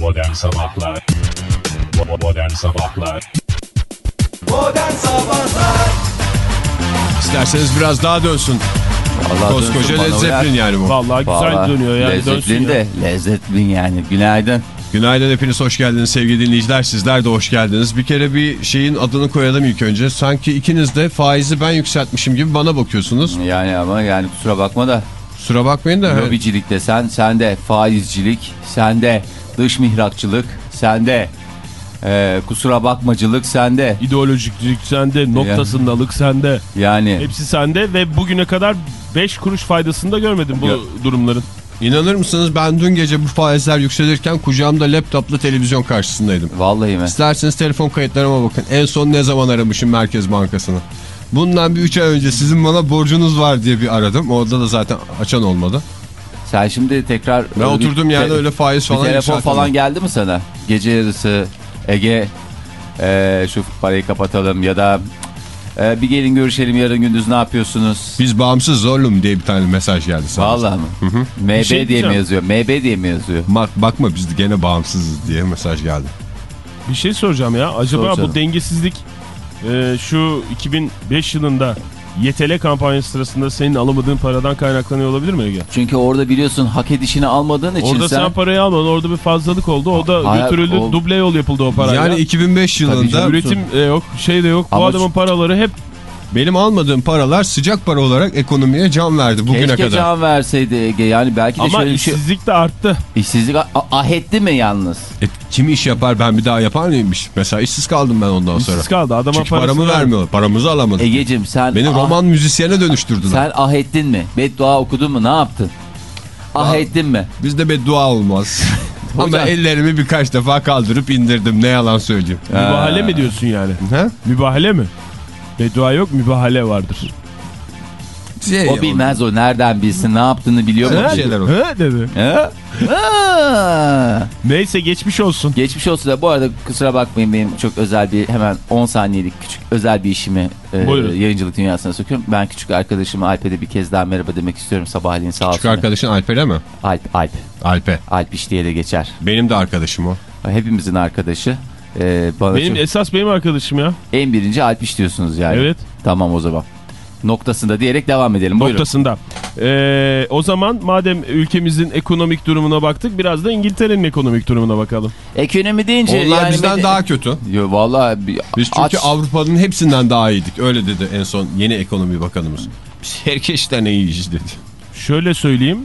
Modern Sabahlar Modern Sabahlar Modern Sabahlar İsterseniz biraz daha dönsün. Allah Koskoca Led Zeppelin yani bu. Vallahi güzel Vallahi dönüyor yani Led dönsün Zeppelin ya. de Led Zeppelin yani. Günaydın. Günaydın hepiniz hoş geldiniz sevgili dinleyiciler. Sizler de hoş geldiniz. Bir kere bir şeyin adını koyalım ilk önce. Sanki ikiniz de faizi ben yükseltmişim gibi bana bakıyorsunuz. Yani ama yani kusura bakma da Kusura bakmayın da. lobicilik de sen, sende faizcilik, sende dış mihrakçılık, sende e, kusura bakmacılık sende. İdeolojiklik sende, noktasındalık sende. Yani Hepsi sende ve bugüne kadar 5 kuruş faydasını da görmedim bu Ya- durumların. İnanır mısınız ben dün gece bu faizler yükselirken kucağımda laptopla televizyon karşısındaydım. vallahi mi? İsterseniz telefon kayıtlarıma bakın. En son ne zaman aramışım Merkez Bankası'nı. Bundan bir 3 ay önce sizin bana borcunuz var diye bir aradım. Orada da zaten açan olmadı. Sen şimdi tekrar... Ben öyle bir oturduğum yerde öyle faiz Bir falan telefon yükseltmedim. falan geldi mi sana? Gece yarısı Ege e, şu parayı kapatalım ya da e, bir gelin görüşelim yarın gündüz ne yapıyorsunuz? Biz bağımsız oğlum diye bir tane mesaj geldi sana. Vallahi mı? MB şey diye mi yazıyor? MB diye mi yazıyor? Bak, bakma biz de gene bağımsızız diye mesaj geldi. Bir şey soracağım ya. Acaba Sor canım. bu dengesizlik e, şu 2005 yılında YTL kampanyası sırasında senin alamadığın paradan kaynaklanıyor olabilir mi Ege? Çünkü orada biliyorsun hak edişini almadığın için Orada sen, sen... parayı almadın. Orada bir fazlalık oldu. O da Hayır, götürüldü. o- Duble yol yapıldı o parayla. Yani 2005 yılında. Üretim e, yok. Şey de yok. Bu Ama- adamın paraları hep benim almadığım paralar sıcak para olarak ekonomiye can verdi bugüne Keşke kadar. can verseydi Ege. Yani belki de ama şöyle şey... işsizlik de arttı. İşsizlik ahetti mi yalnız? E, kim iş yapar ben bir daha yapar mıymış? Mesela işsiz kaldım ben ondan sonra. İşsiz kaldı. Adama Çünkü paramı ver- vermiyor. Paramızı alamadım. Egeciğim sen... Beni ah- roman müzisyene dönüştürdüler. Sen ahettin mi? Beddua okudun mu? Ne yaptın? Ahettin mi? Bizde beddua olmaz. Ama Hocam- ellerimi birkaç defa kaldırıp indirdim. Ne yalan söyleyeyim. Mübahale mi diyorsun yani? Ha? Mübahale mi? Beddua yok mübahale vardır. Şey, O bilmez o nereden bilsin ne yaptığını biliyor mu? Şeyler olur. He dedi. Neyse geçmiş olsun. Geçmiş olsun da bu arada kusura bakmayın benim çok özel bir hemen 10 saniyelik küçük özel bir işimi e, yayıncılık dünyasına sokuyorum. Ben küçük arkadaşıma Alp'e bir kez daha merhaba demek istiyorum sabahleyin sağ olsun. Küçük arkadaşın Alper'e mi? Alp, Alp. Alp'e. Alp iş diye de geçer. Benim de arkadaşım o. Hepimizin arkadaşı. E, bana Benim çok- esas benim arkadaşım ya. en birinci Alp iş diyorsunuz yani. Evet. Tamam o zaman. Noktasında diyerek devam edelim. Buyurun. Noktasında. Ee, o zaman madem ülkemizin ekonomik durumuna baktık biraz da İngiltere'nin ekonomik durumuna bakalım. Ekonomi deyince Onlar yani bizden daha kötü. Yo vallahi bir Biz çünkü aç- Avrupa'nın hepsinden daha iyiydik. Öyle dedi en son yeni ekonomi bakanımız. Biz herkesten iyiyiz dedi. Şöyle söyleyeyim.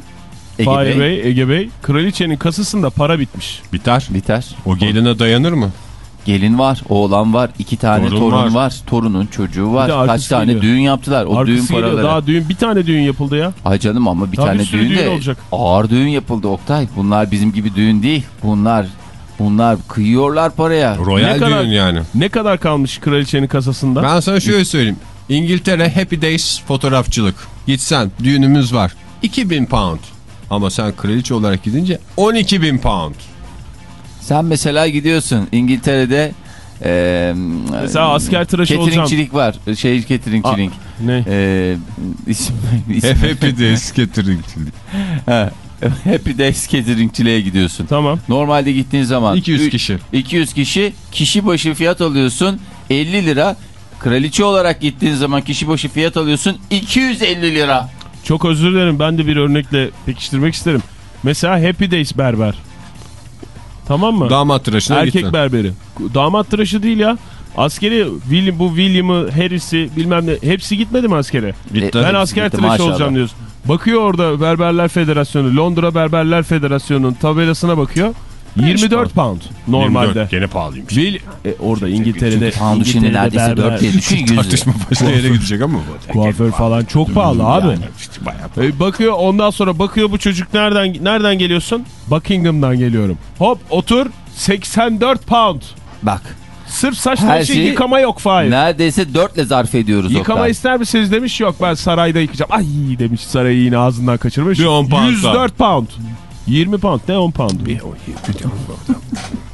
Ege Fahir Bey, Bey, Ege Bey, kraliçenin kasasında para bitmiş. Biter. biter. O geline dayanır mı? Gelin var, oğlan var, iki tane Torun torun var. var. Torunun çocuğu var. Kaç tane geliyor. düğün yaptılar. O düğün Arkası geliyor. paraları. Daha düğün bir tane düğün yapıldı ya. Ay canım ama bir Daha tane bir düğün düğün de olacak. ağır düğün yapıldı Oktay. Bunlar bizim gibi düğün değil. Bunlar bunlar kıyıyorlar paraya. Royal Ne kadar- düğün yani. Ne kadar kalmış kraliçenin kasasında? Ben sana şöyle söyleyeyim. İngiltere Happy Days fotoğrafçılık. Gitsen düğünümüz var. 2000 pound. Ama sen kraliçe olarak gidince 12 bin pound. Sen mesela gidiyorsun İngiltere'de e, Mesela asker tıraşı olacağım. cateringçilik var. Şey cateringçilik. Ne? E, isim, isim, Happy Days cateringçilik. Ha, Happy Days cateringçiliğe gidiyorsun. Tamam. Normalde gittiğin zaman 200 ü- kişi. 200 kişi kişi başı fiyat alıyorsun 50 lira. Kraliçe olarak gittiğin zaman kişi başı fiyat alıyorsun 250 lira. Çok özür dilerim. Ben de bir örnekle pekiştirmek isterim. Mesela Happy Days berber. Tamam mı? Damat tıraşına Erkek gittin. berberi. Damat tıraşı değil ya. Askeri William, bu William'ı, Harris'i bilmem ne hepsi gitmedi mi askere? Gitti. Ben asker gitti, tıraşı maşallah. olacağım diyorsun. Bakıyor orada Berberler Federasyonu, Londra Berberler Federasyonu'nun tabelasına bakıyor. 24 pound normalde. 24, Gene pahalıymış. Will, e, orada İngiltere'de Poundu şimdi neredeyse berber, 4 diye düşün 100 Tartışma başka yere gidecek ama. Kuaför falan çok pahalı abi. Yani işte bayağı E, bakıyor ondan sonra bakıyor bu çocuk nereden nereden geliyorsun? Buckingham'dan geliyorum. Hop otur 84 pound. Bak Sırf saç Her tıraşı şeyi- yıkama yok Fahir. neredeyse 4 ile zarf ediyoruz Yıkama Oktay. ister misiniz demiş yok ben sarayda yıkayacağım. Ay demiş sarayı yine ağzından kaçırmış. Bir 10 pound 104 pound. 20 pound ne 10 pound.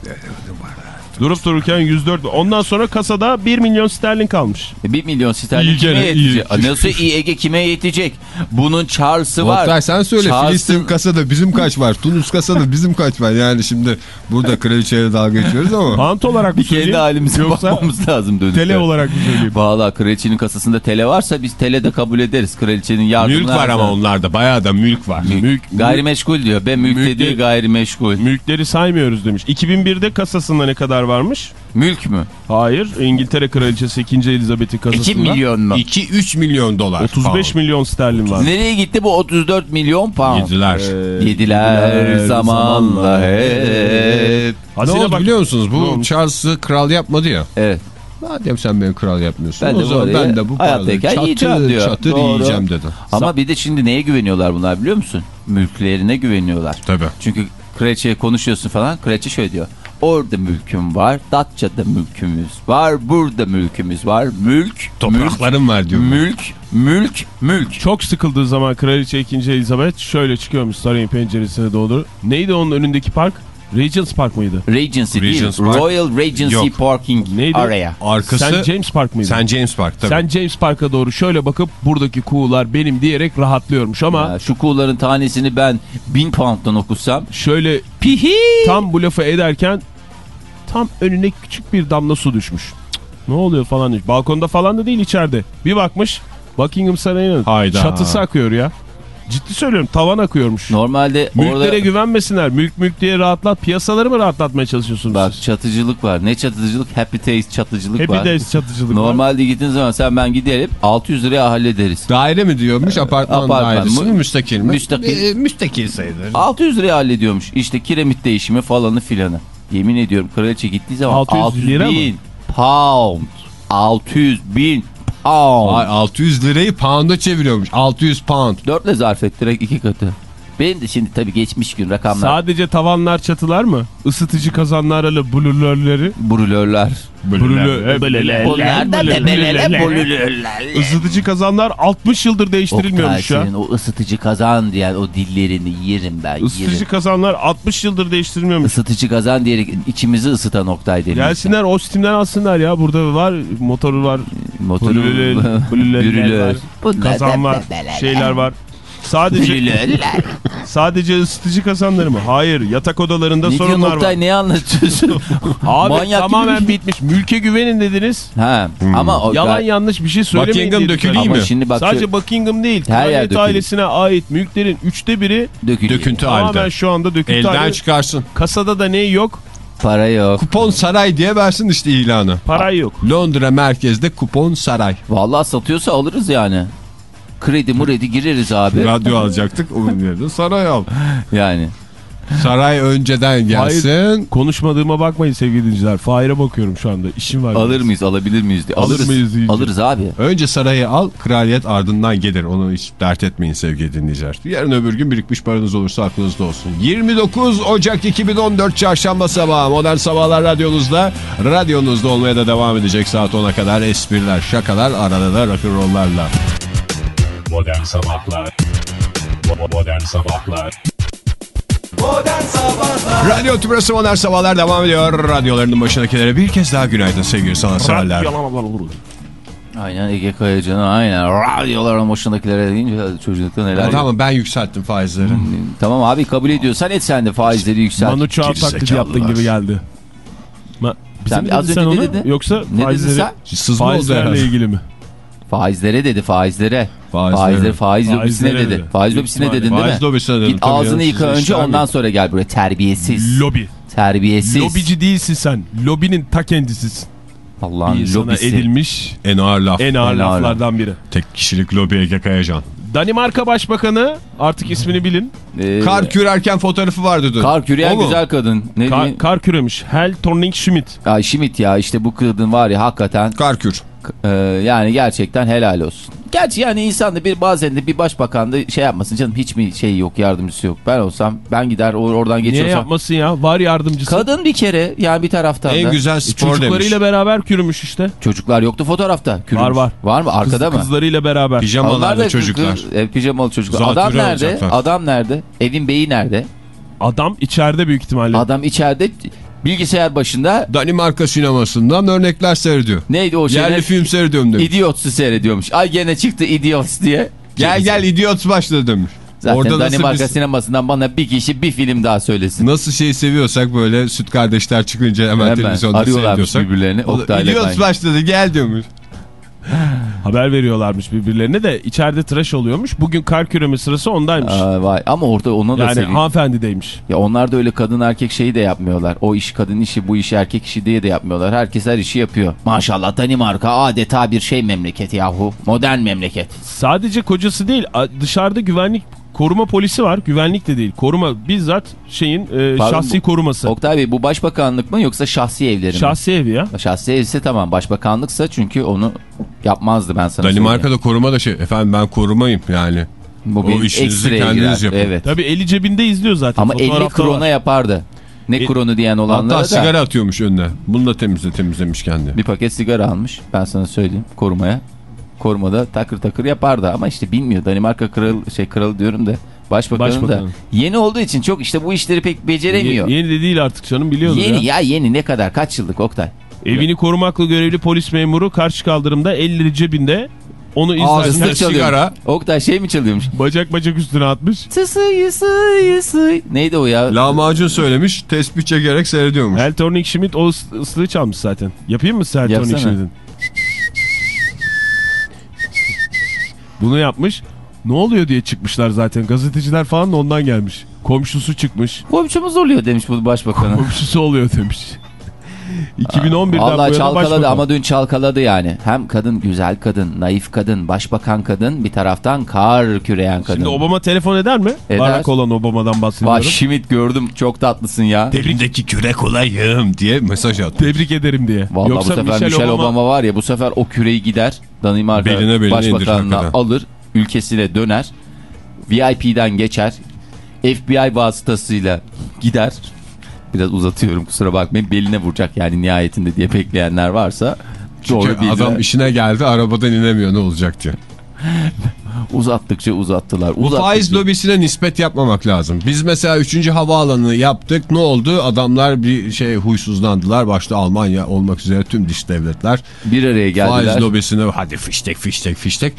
Durup dururken 104. Ondan sonra kasada 1 milyon sterlin kalmış. 1 milyon sterlin İyi kime gene, yetecek? iyi. Nasıl iyi Ege kime yetecek? Bunun Charles'ı var. Oktay sen söyle Charles'ın- Filistin kasada bizim kaç var? Tunus kasada bizim kaç var? Yani şimdi burada kraliçeyle dalga geçiyoruz ama. Pant olarak mı Bir kendi halimize Yoksa bakmamız lazım dönüşte. tele olarak mı söyleyeyim? Valla kraliçenin kasasında tele varsa biz tele de kabul ederiz. Kraliçenin yardımına. Mülk var ama onlarda bayağı da mülk var. Mülk, gayrimeşgul diyor. Ben mülk, Mülk dediği gayrimeşgul. Mülkleri saymıyoruz demiş. 2001'de kasasında ne kadar varmış? Mülk mü? Hayır. İngiltere Kraliçesi 2. Elizabeth'in kasasında. 2 milyon mu? 2-3 milyon dolar. 35 milyon sterlin var. Nereye gitti bu 34 milyon pound? Yediler. Ee, Yediler zamanla hep. ne oldu bak- biliyor musunuz? Bu? Charles'ı kral yapmadı ya. Evet. Madem sen beni kral yapmıyorsun. Ben o de zaman ben de bu paraları hayattayken çatır yiyeceğim diyor. çatır Doğru. yiyeceğim dedi. Ama bir de şimdi neye güveniyorlar bunlar biliyor musun? Mülklerine güveniyorlar. Tabii. Çünkü kraliçeye konuşuyorsun falan. Kraliçe şöyle diyor. Orada mülküm var. Datça'da mülkümüz var. Burada mülkümüz var. Mülk, Topraklarım var diyor. mülk, mülk, mülk. Çok sıkıldığı zaman Kraliçe 2. Elizabeth şöyle çıkıyormuş sarayın penceresine doğru. Neydi onun önündeki park? Regent's Park mıydı? Regency Regent's değil. Park. Royal Regency Yok. Parking Neydi? Area. Arkası St. James Park mıydı? St. James Park tabii. St. James Park'a doğru şöyle bakıp buradaki kuğular benim diyerek rahatlıyormuş ama Ya şu kuğuların tanesini ben 1000 pound'dan okusam. şöyle Pihi. tam bu lafı ederken tam önüne küçük bir damla su düşmüş. Cık, Ne oluyor falan demiş. Balkonda falan da değil içeride. Bir bakmış Buckingham Sarayı'nın çatısı akıyor ya. Ciddi söylüyorum tavan akıyormuş. Normalde Mülklere orada güvenmesinler. Mülk mülk diye rahatlat. Piyasaları mı rahatlatmaya çalışıyorsunuz bak siz? çatıcılık var. Ne çatıcılık? Happy Taste çatıcılık Happy var. Days çatıcılık var. Normalde gittiğin zaman sen ben gidelim 600 liraya hallederiz. Daire mi diyormuş apartman, Apartman dairesi mı? mi müstakil mi? Müstakil. Ee, müstakil sayılır. 600 liraya hallediyormuş. İşte kiremit değişimi falanı filanı. Yemin ediyorum kraliçe gittiği zaman 600 600, lira mı? bin pound. 600 bin pound. Ay, 600 lirayı pound'a çeviriyormuş. 600 pound. Dörtle zarf et direkt iki katı. Benim de şimdi tabii geçmiş gün rakamlar. Sadece tavanlar çatılar mı? Isıtıcı kazanlarla blurörleri. Brülörler. Blurör. Bunlar da brülörler. Isıtıcı kazanlar 60 yıldır değiştirilmiyormuş ya. O ısıtıcı kazan diyen o dillerini yerim ben Isıtıcı kazanlar 60 yıldır değiştirilmiyormuş. Isıtıcı kazan diyerek içimizi ısıtan Oktay deli. Gelsinler o Steam'den alsınlar ya. Burada var motoru var. Motoru var. Kazan var. Şeyler var. Sadece sadece ısıtıcı kazanları mı? Hayır. Yatak odalarında Ne sorunlar var. Oktay ne anlatıyorsun? Abi Manyak tamamen gibi. bitmiş. Mülke güvenin dediniz. ha ama o Yalan yanlış bir şey söylemeyin. Buckingham düşünüyorum. ama mi? şimdi bak Sadece Buckingham değil. Her yer Kraliyet dökülüyor. ailesine ait mülklerin üçte biri dökülüyor. Döküntü tamamen halde. şu anda döküntü Elden halde. çıkarsın. Kasada da ne yok? Para yok. Kupon saray diye versin işte ilanı. Para yok. Londra merkezde kupon saray. Vallahi satıyorsa alırız yani. Kredi muredi gireriz abi. Radyo alacaktık onun yerine saray al. Yani. Saray önceden gelsin. Konuşmadığıma bakmayın sevgili dinleyiciler. Fahir'e bakıyorum şu anda. İşim var. Alır mıyız alabilir miyiz diye. Alır Alırız. mıyız diyeceğim. Alırız abi. Önce sarayı al, kraliyet ardından gelir. Onu hiç dert etmeyin sevgili dinleyiciler. Yarın öbür gün birikmiş paranız olursa aklınızda olsun. 29 Ocak 2014 Çarşamba sabahı Modern Sabahlar radyonuzda. Radyonuzda olmaya da devam edecek saat 10'a kadar espriler, şakalar, arada da rock'n'roll'larla. Modern Sabahlar Modern Sabahlar Modern Sabahlar Radyo Tübrası Modern Sabahlar devam ediyor. Radyolarının başındakilere bir kez daha günaydın sevgili sanatseverler. Aynen Ege Kayacan'ı aynen. Radyoların başındakilere deyince çocuklukta neler yok. Tamam ben yükselttim faizleri. Tamam abi kabul ediyorsan et sen de faizleri yükselt. Manu Çağ taklidi yaptın gibi geldi. Ma Bize Sen mi az dedin sen önce onu? dedin? Yoksa ne dedin faizleri, sen? Sızma oldu herhalde. ilgili mi? Faizlere dedi faizlere. Faizlere. Faizlere. Faiz lobisine Faizlere dedi. dedi. Faiz lobisine İhtimalle. dedin değil Faiz mi? lobisine dedim. Git ağzını ya, yıka önce ondan mi? sonra gel buraya. Terbiyesiz. Lobi. Terbiyesiz. Lobici değilsin sen. Lobinin ta kendisisin. Allah'ın lobisi. edilmiş En ağır laf. en ağır En ağır laflardan biri. Tek kişilik lobi Ege Kayacan. Danimarka Başbakanı artık ismini bilin. Ee, Kar kürerken fotoğrafı vardı dün. Kar küreyen O mu? güzel kadın. Ne Kar, diyeyim? kar küremiş. Hel Thorning Schmidt. Ay Schmidt ya işte bu kadın var ya hakikaten Kar kür. e, yani gerçekten helal olsun. Gerçi yani insan da bir bazen de bir başbakan da şey yapmasın canım hiç mi şey yok yardımcısı yok. Ben olsam ben gider or- oradan Niye geçiyorsam. yapmasın ya? Var yardımcısı. Kadın bir kere yani bir taraftan En da. güzel E, spor demiş. Çocuklarıyla beraber kürümüş işte. Çocuklar yoktu fotoğrafta. Kürümüş. Var, var. Var mı arkada Kız- mı? Kızlarıyla beraber. Pijamalarla çocuklar. kız- e, pijamalı çocuklar. Zatürre Adam nerede? olacaklar. Adam nerede? Evin beyi nerede? Adam içeride büyük ihtimalle. Adam içeride Bilgisayar başında Danimarka sinemasından örnekler seyrediyor. neydi o şey? Yerli film seyrediyorum demiş. Idiots'u seyrediyormuş. Ay gene çıktı Idiots diye. Gel gel Idiots başladı demiş. Zaten Orada Danimarka biz- sinemasından bana bir kişi bir film daha söylesin. nasıl şeyi seviyorsak böyle süt kardeşler çıkınca hemen, Hemen televizyonda arıyorlarmış seyrediyorsak. birbirlerini, O da, Oktay'la başladı gel diyormuş. Haber veriyorlarmış birbirlerine de içeride tıraş oluyormuş. Bugün kar küreme sırası ondaymış. Aa, vay. Ama orada ona da yani seviyor. hanımefendideymiş. Ya onlar da öyle kadın erkek şeyi de yapmıyorlar. O iş kadın işi bu iş erkek işi diye de yapmıyorlar. Herkes her işi yapıyor. Maşallah Danimarka adeta bir şey memleket yahu. Modern memleket. Sadece kocası değil dışarıda güvenlik koruma polisi var. Güvenlik de değil. Koruma bizzat şeyin e, Pardon, şahsi bu- koruması. Oktay Bey bu başbakanlık mı yoksa şahsi evleri mi? Şahsi evi ya. Şahsi evse tamam. Başbakanlıksa çünkü onu yapmazdı ben sana söyleyeyim. Danimarka'da koruma da şey efendim ben korumayım yani. Bu o işinizi kendiniz girer. yapın. Evet. Tabii eli cebinde izliyor zaten. Ama 50 Fotoğrafta krona var. yapardı. Ne E- kronu diyen olanlara Hatta da sigara atıyormuş önüne. Bunu da temizle temizlemiş kendi. bir paket sigara almış. Ben sana söyleyeyim korumaya. Korumada takır takır yapardı ama işte bilmiyor. Danimarka kralı şey kralı diyorum da başbakanı da Başbakanı. yeni olduğu için çok işte bu işleri pek beceremiyor. Ye- yeni de değil artık canım biliyordur Yeni ya. ya yeni ne kadar kaç yıllık Oktay? Evini korumakla görevli polis memuru karşı kaldırımda elleri cebinde onu izlerken sigara. Oktay şey mi çalıyormuş? bacak bacak üstüne atmış. Sısıyı sıyı sıyı. Neydi o ya? Lahmacun söylemiş tespih çekerek seyrediyormuş. Eltorning Schmidt o ıs- ıslığı çalmış zaten. Yapayım mı Yapsana. Schmidt'in? Bunu yapmış. Ne oluyor diye çıkmışlar zaten. Gazeteciler falan da ondan gelmiş. Komşusu çıkmış. Komşumuz oluyor demiş bu başbakanı. Komşusu oluyor demiş. 2011'den bu Allah yana çalkaladı başbakan. ama dün çalkaladı yani. Hem kadın güzel kadın, naif kadın, başbakan kadın bir taraftan kar küreyen kadın. Şimdi Obama telefon eder mi? Eder. Barack olan Obama'dan bahsediyorum. Vay Şimit gördüm çok tatlısın ya. Elimdeki kürek olayım diye mesaj attı. Tebrik ederim diye. Vallahi Yoksa bu sefer Michelle, Obama... var ya bu sefer o küreyi gider Danimarka Beline beline başbakanına alır ülkesine döner VIP'den geçer FBI vasıtasıyla gider biraz uzatıyorum kusura bakmayın beline vuracak yani nihayetinde diye bekleyenler varsa doğru Çünkü bildiler. adam işine geldi arabadan inemiyor ne olacak diye. uzattıkça uzattılar. Bu uzattıkça- faiz lobisine nispet yapmamak lazım. Biz mesela 3. havaalanını yaptık. Ne oldu? Adamlar bir şey huysuzlandılar. Başta Almanya olmak üzere tüm dış devletler. bir araya geldiler. Faiz lobisine hadi fiştek fiştek fiştek.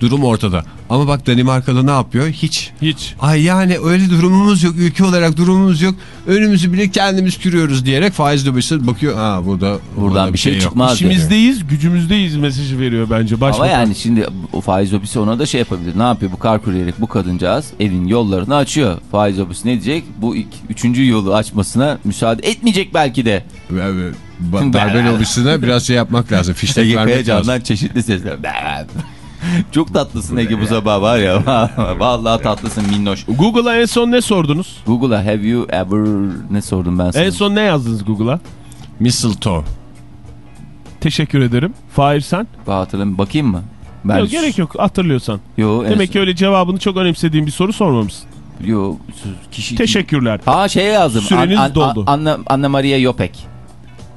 Durum ortada. Ama bak Danimarka'da ne yapıyor? Hiç. Hiç. Ay yani öyle durumumuz yok. Ülke olarak durumumuz yok. Önümüzü bile kendimiz kürüyoruz diyerek faiz lobisi bakıyor. Ha burada Buradan bir şey yok. çıkmaz. İşimizdeyiz, gücümüzdeyiz mesajı veriyor bence başbakan. Ama yani şimdi o faiz lobisi ona da şey yapabilir. Ne yapıyor bu kar kuryelik bu kadıncağız evin yollarını açıyor. Faiz lobisi ne diyecek? Bu ilk, üçüncü yolu açmasına müsaade etmeyecek belki de. Evet. Ba- Darbe lobisine biraz şey yapmak lazım. Fiştek vermek lazım. Çeşitli sesler. Çok tatlısın Ege bu sabah var ya. Vallahi tatlısın minnoş. Google'a en son ne sordunuz? Google'a have you ever ne sordum ben sana? En son ne yazdınız Google'a? Mistletoe. Teşekkür ederim. Fahir sen? Ben hatırlamıyorum. Bakayım mı? Ben Yok gerek yok hatırlıyorsan. Yo, Demek son- ki öyle cevabını çok önemsediğin bir soru sormamışsın. Yo, kişi Teşekkürler. Ha şeye yazdım. Süreniz An- an- doldu. Anna, Anna Maria Yopek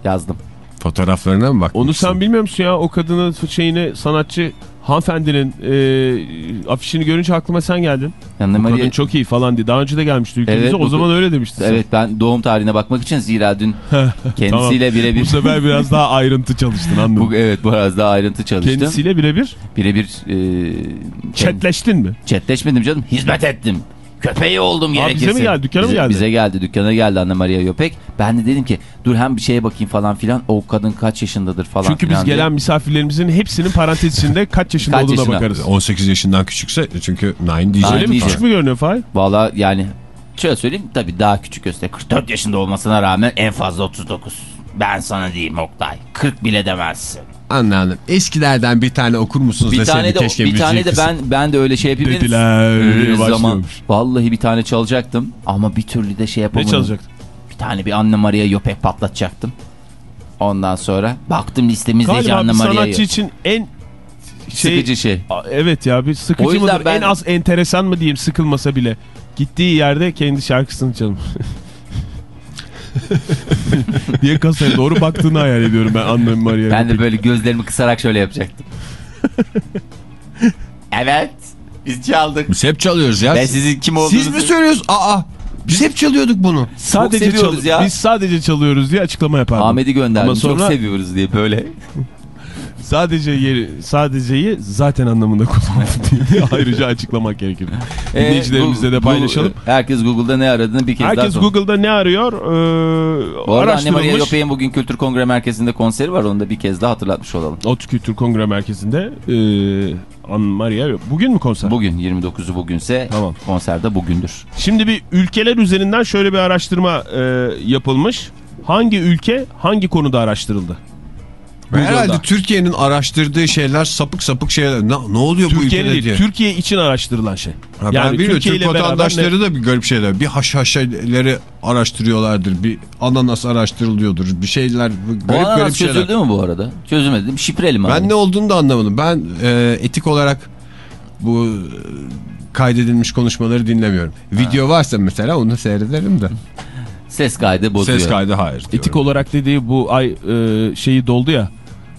yazdım. Fotoğraflarına mı bakmışsın? Onu sen bilmiyor musun ya? O kadının şeyini sanatçı hanımefendinin e, afişini görünce aklıma sen geldin. Anna Bu Maria kadın çok iyi falan diye. Daha önce de gelmişti ülkemize. Evet, o bu- zaman öyle demiştin sen. Evet ben doğum tarihine bakmak için zira dün kendisiyle Bu birebir sefer biraz daha ayrıntı çalıştın anladım. bu evet biraz daha ayrıntı çalıştım. Kendisiyle birebir Birebir e, kend- chatleştin mi? chatleşmedim canım. Hizmet ettim. Köpeği oldum bize gerekirse. mi geldi, dükkana mı bize, geldi? Bize geldi dükkana geldi Anna Maria Yopek. Ben de dedim ki dur hem bir şeye bakayım falan filan. O kadın kaç yaşındadır falan Çünkü biz filan diye. gelen misafirlerimizin hepsinin parantez içinde kaç yaşında Kaç olduğuna yaşında? bakarız. 18 yaşından küçükse çünkü 9 Nine diyecek. Öyle mi? diyeceğim. Küçük mü görünüyor Fahir? Valla yani şöyle söyleyeyim tabii daha küçük göster. 44 yaşında olmasına rağmen en fazla 39. Ben sana diyeyim Oktay. 40 bile demezsin. Anladım. Eskilerden bir tane okur musunuz Bir tane de keşke bir tane de ben ben de öyle şey yapayım dedim. Dediler, zaman vallahi bir tane çalacaktım ama bir türlü de şey Ne yapamadım. çalacaktın? Bir tane bir Anna Maria Yopek patlatacaktım. Ondan sonra baktım listemizde Galiba bir Maria sanatçı yok. için en şey, Sıkıcı şey. Evet ya bir sıkıcı mıdır? ben- En az enteresan mı diyeyim sıkılmasa bile. Gittiği yerde kendi şarkısını çalım. diye kasaya doğru baktığını hayal ediyorum ben annem Maria. Ben de böyle gözlerimi kısarak şöyle yapacaktım. evet. Biz çaldık. Biz hep çalıyoruz ya. Ben sizin kim olduğunuzu... Siz mi söylüyorsunuz? Aa Biz hep çalıyorduk bunu. Sadece seviyoruz çal- ya. Biz sadece çalıyoruz diye açıklama yapardım. Ahmet'i gönderdim. Ama sonra Çok seviyoruz diye böyle. sadece yeri, sadeceyi zaten anlamında kullandım diye ayrıca açıklamak gerekir. Dinleyicilerimizle de Google- paylaşalım. Herkes Google'da ne aradığını bir kez daha Herkes. Google'da ne arıyor? Ee, Bu arada Anne Maria. Lopez'in bugün Kültür Kongre Merkezi'nde konseri var. Onu da bir kez daha hatırlatmış olalım. Ot Kültür Kongre Merkezi'nde ee, An Maria bugün mü konser? Bugün 29'u bugünse Tamam. konserde bugündür. Şimdi bir ülkeler üzerinden şöyle bir araştırma ee, yapılmış. Hangi ülke hangi konuda araştırıldı? Ve Herhalde. Türkiye'nin araştırdığı şeyler sapık sapık şeyler. Ne, ne oluyor bu Türkiye'nin ülkede değil, diye. Türkiye için araştırılan şey. Ha, ben bilmiyorum Türkiye Türk vatandaşları da bir garip şeyler. Bir haşhaşeleri araştırıyorlardır. Bir ananas araştırılıyordur. Bir şeyler Bu garip ananas garip şeyler. çözüldü mü bu arada? Çözülmedi. Şifreli mi? abi? Ben ne olduğunu da anlamadım. Ben e, etik olarak bu e, kaydedilmiş konuşmaları dinlemiyorum. Video varsa mesela onu seyrederim de. Ses kaydı bozuyor. Ses kaydı hayır. diyorum. Etik olarak dediği bu ay e, şeyi doldu ya.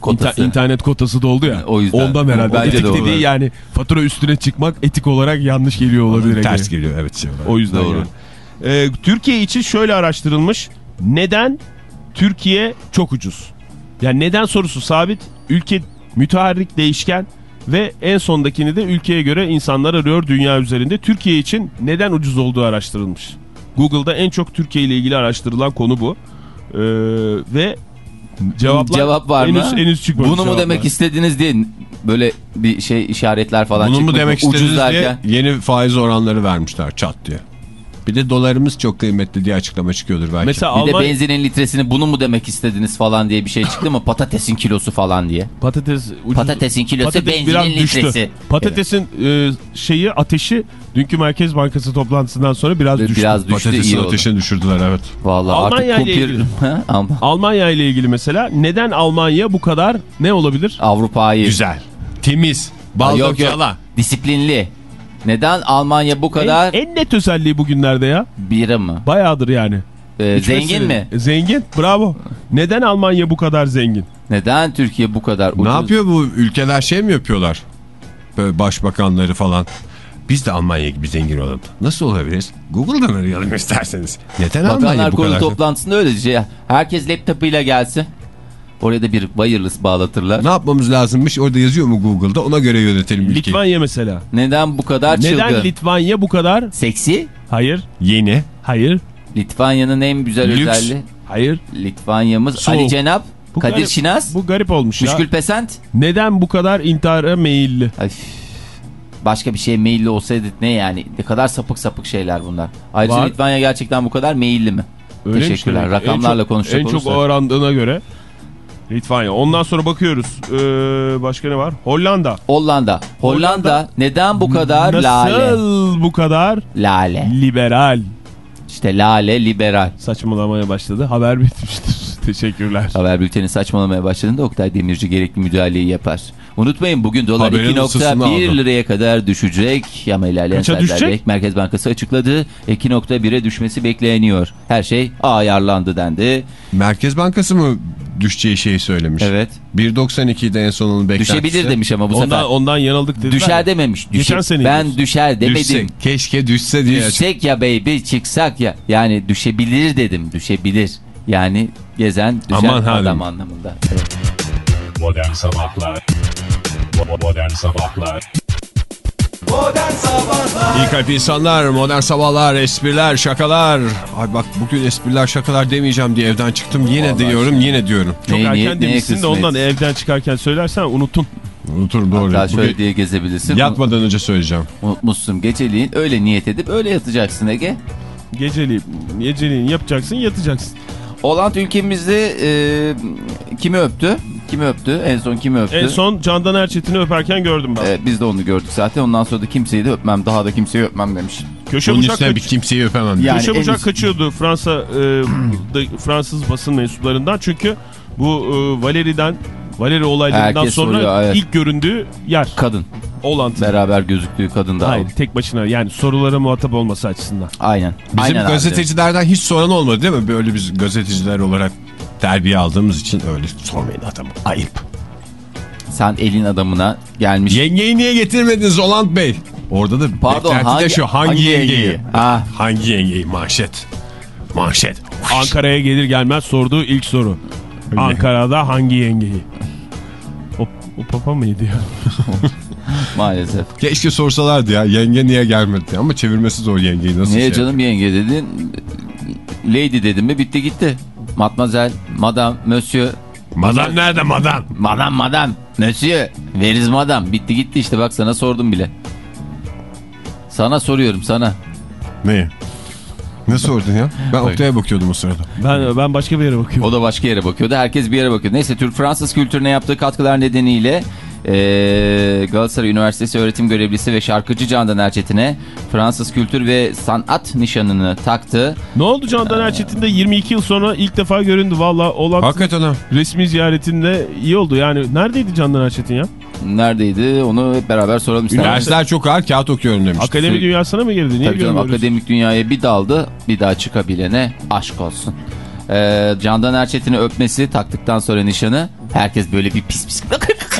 Kotası. İnter- internet kotası doldu ya. O yüzden. Ondan herhalde. Bence etik de dediği olabilir. yani fatura üstüne çıkmak etik olarak yanlış geliyor olabilir. Ters Ege. geliyor evet. Şey olarak. O yüzden Doğru. yani. Ee, Türkiye için şöyle araştırılmış. Neden Türkiye çok ucuz? Yani neden sorusu sabit. Ülke müteharrik değişken ve en sondakini de ülkeye göre insanlar arıyor dünya üzerinde. Türkiye için neden ucuz olduğu araştırılmış. Google'da en çok Türkiye ile ilgili araştırılan konu bu. Ee, ve cevaplar Cevap var henüz, mı? henüz çıkmamış Bunu mu cevaplar. demek istediniz diye böyle bir şey işaretler falan Bunu mu çıkmış. demek Ucuz istediniz diye derken. yeni faiz oranları vermişler çat diye. Bir de dolarımız çok kıymetli diye açıklama çıkıyordur belki. Mesela Bir de Almanya benzinin litresini bunu mu demek istediniz falan diye bir şey çıktı mı? Patatesin kilosu falan diye. patates ucuz, Patatesin kilosu, patates benzinin düştü. litresi. Patatesin e, şeyi ateşi dünkü Merkez Bankası toplantısından sonra biraz düştü. Biraz düştü iyi Patatesin oldu. ateşini düşürdüler evet. Vallahi Almanya artık ile kumpir... ilgili. Alman- Almanya ile ilgili mesela neden Almanya bu kadar ne olabilir? Avrupa'yı. Güzel. Temiz. Bal Yok yok. yala. Disiplinli. Neden Almanya bu kadar En, en net özelliği bugünlerde ya. bira mı? Bayağıdır yani. Ee, Üç zengin mesele. mi? Zengin. Bravo. Neden Almanya bu kadar zengin? Neden Türkiye bu kadar ucuz? Ne yapıyor bu ülkeler şey mi yapıyorlar? Böyle başbakanları falan. Biz de Almanya gibi zengin olalım. Nasıl olabiliriz? Google'dan arayalım isterseniz. Neden Almanya Bakanlar bu Kurulu kadar? toplantısında öyle şey. Herkes laptopuyla gelsin. Oraya da bir wireless bağlatırlar. Ne yapmamız lazımmış? Orada yazıyor mu Google'da? Ona göre yönetelim ülkeyi. Litvanya mesela. Neden bu kadar çılgın? Neden Litvanya bu kadar? Seksi? Hayır. Yeni. Hayır. Litvanya'nın en güzel Lüks. özelliği. Hayır. Litvanya'mız Soğuk. Ali Cenap, Bu Kadir garip- Şinas, Bu garip olmuş ya. Müşkül Pesent. Neden bu kadar intihara meyilli? Ay, Başka bir şey meyilli olsaydı ne yani? Ne kadar sapık sapık şeyler bunlar. Ayrıca Var. Litvanya gerçekten bu kadar meyilli mi? Öyleymiş Teşekkürler. demek. Rakamlarla en çok, konuşacak En çok olursak. o arandığına göre Litvanya. Ondan sonra bakıyoruz. Ee, başka ne var? Hollanda. Hollanda. Hollanda. Hollanda. neden bu kadar Nasıl lale? bu kadar Lale. liberal? İşte lale liberal. Saçmalamaya başladı. Haber bitmiştir. Teşekkürler. Haber bülteni saçmalamaya başladığında Oktay Demirci gerekli müdahaleyi yapar. Unutmayın bugün dolar Haberin ısısını 2.1 aldım. liraya kadar düşecek. Ama ilerleyen Kaça düşecek? Merkez Bankası açıkladı. 2.1'e düşmesi bekleniyor. Her şey ayarlandı dendi. Merkez Bankası mı düşeceği şeyi söylemiş? Evet. 1.92'de en sonunu beklentisi. Düşebilir demiş ama bu sefer. Ondan, ondan yanıldık dediler. Düşer mi? dememiş. Düşe- Geçen sene ben diyorsun. düşer demedim. Düşse, keşke düşse diye. Düşsek ya baby çıksak ya. Yani düşebilir dedim. Düşebilir. Yani gezen düşen Aman adam anlamında. Evet. Modern Sabahlar Modern Sabahlar Modern Sabahlar İyi kalp insanlar, modern sabahlar, espriler, şakalar. Ay bak bugün espriler, şakalar demeyeceğim diye evden çıktım. Yine diyorum, yine diyorum. Çok Neye- erken neye- neye demişsin de ondan evden çıkarken söylersen unuttun. Unuturum doğru. Hatta şöyle Bugün diye gezebilirsin. yatmadan önce söyleyeceğim. Unutmuşsun geceliğin öyle niyet edip öyle yatacaksın Ege. Geceliğin, geceliğin yapacaksın yatacaksın. Hollanda ülkemizde e, kimi öptü? Kimi öptü? En son kimi öptü? En son Candan Erçetin'i öperken gördüm ben. Evet, biz de onu gördük zaten. Ondan sonra da kimseyi de öpmem. Daha da kimseyi öpmem demiş. Köşe Bunun bucak, üstüne bir kimseyi öpemem. Ya- Yani Köşe en bucak üst- kaçıyordu Fransa e, Fransız basın mensuplarından çünkü bu e, Valeri'den Valeri olaylarından Herkes sonra soruyor, evet. ilk göründüğü yer Kadın. Hollanda. Beraber gözüktüğü kadın da. Hayır tek başına yani sorulara muhatap olması açısından. Aynen. Bizim Aynen abi. gazetecilerden hiç soran olmadı değil mi? Böyle biz gazeteciler olarak terbiye aldığımız için öyle sormayın adamı. Ayıp. Sen elin adamına gelmiş. Yengeyi niye getirmediniz Oland Bey? Orada da Pardon beklenti hangi, de şu hangi, yengeyi? Ah, Hangi yengeyi? Manşet. Manşet. Ankara'ya gelir gelmez sorduğu ilk soru. Ankara'da hangi yengeyi? O, o papa mıydı ya? maalesef. Keşke sorsalardı ya yenge niye gelmedi diye. ama çevirmesi zor yengeyi nasıl Niye şey? canım yenge dedin? Lady dedim mi bitti gitti. Mademoiselle, madame, monsieur, Madam nerede madam? madame, madame, monsieur, veriz madame. Bitti gitti işte bak sana sordum bile. Sana soruyorum sana. Neyi? Ne sordun ya? Ben Oktay'a bakıyordum o sırada. Ben, ben başka bir yere bakıyorum. O da başka yere bakıyordu. Herkes bir yere bakıyor. Neyse Türk-Fransız kültürüne yaptığı katkılar nedeniyle eee, Galatasaray Üniversitesi öğretim görevlisi ve şarkıcı Candan Erçetin'e Fransız kültür ve sanat nişanını taktı. Ne oldu Candan Erçetin de 22 yıl sonra ilk defa göründü. Valla olan Hakikaten ha. resmi ziyaretinde iyi oldu. Yani neredeydi Candan Erçetin ya? Neredeydi? Onu hep beraber soralım. Dersler çok ağır kağıt okuyorum demiş. Akademi Sürekli- dünyasına mı girdi? Niye Tabii canım akademik dünyaya bir daldı. Bir daha çıkabilene aşk olsun. Ee, Candan Erçetin'i öpmesi taktıktan sonra nişanı herkes böyle bir pis pis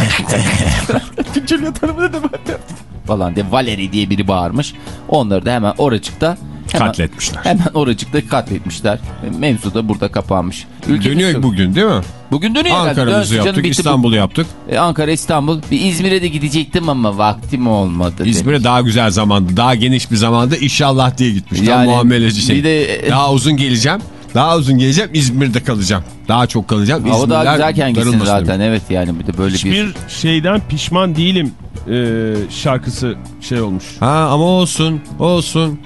falan diye Valeri diye biri bağırmış. Onları da hemen oracıkta hemen, Katletmişler. Hemen oracıkta katletmişler. Mevzu da burada kapanmış. Ülkemiz Dönüyor çok- bugün değil mi? Bugün dönüyor herhalde. Ankara'mızı yaptık. İstanbul'u yaptık. E, Ankara, İstanbul. Bir İzmir'e de gidecektim ama vaktim olmadı. İzmir'e daha güzel zamandı. Daha geniş bir zamanda inşallah diye gitmiş. Tam Yani muameleci şey. bir de- Daha uzun geleceğim. Daha uzun geleceğim. İzmir'de kalacağım. Daha çok kalacağım. Hava daha güzelken gitsin zaten. demiş. Evet yani bir de böyle bir... Hiçbir şeyden pişman değilim e, şarkısı şey olmuş. Ha ama olsun. Olsun.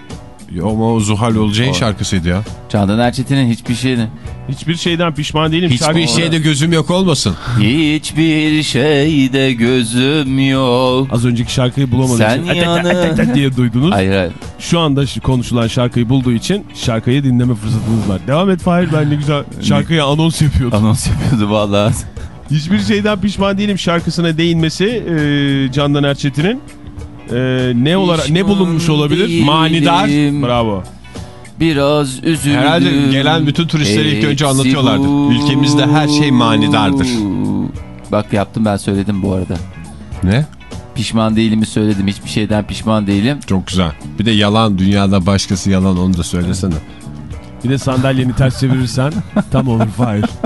Ama o Zuhal Olcay'ın şarkısıydı ya. Candan Erçetin'in hiçbir şeyini... Hiçbir şeyden pişman değilim. Hiçbir şeyde gözüm yok olmasın. Hiçbir şeyde gözüm yok. Az önceki şarkıyı bulamadım. Sen için, yanı- diye duydunuz. Hayır hayır. Şu anda şu konuşulan şarkıyı bulduğu için şarkıyı dinleme fırsatınız var. Devam et Fahir ben ne güzel şarkıya anons yapıyordum. Anons yapıyordu valla. Hiçbir şeyden pişman değilim şarkısına değinmesi e, Candan Erçetin'in. E, ne olarak ne bulunmuş olabilir? değilim. Manidar. Bravo. Biraz üzüldüm. Herhalde gelen bütün turistleri ilk önce Eksi anlatıyorlardı. bu. Ülkemizde her şey manidardır. Bak yaptım ben söyledim bu arada. Ne? Pişman değilimi söyledim. Hiçbir şeyden pişman değilim. Çok güzel. Bir de yalan dünyada başkası yalan onu da söylesene. Bir de sandalyeni ters çevirirsen tam olur Fahir.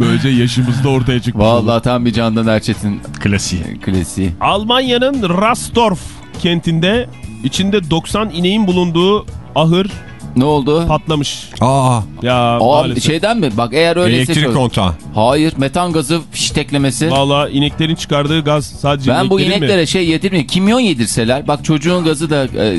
Böylece yaşımız da ortaya çıkmış. Vallahi tam bir Candan Erçetin Klasiği. klasiği. Almanya'nın Rastorf kentinde içinde 90 ineğin bulunduğu ahır Ne oldu? patlamış. Aa, Ya Aa, maalesef. şeyden mi? Bak eğer öyleyse... elektrik kontağı. Hayır metan gazı fişteklemesi. Valla ineklerin çıkardığı gaz sadece Ben bu ineklerin mi? ineklere şey yedirmeyeyim. Kimyon yedirseler. Bak çocuğun gazı da e,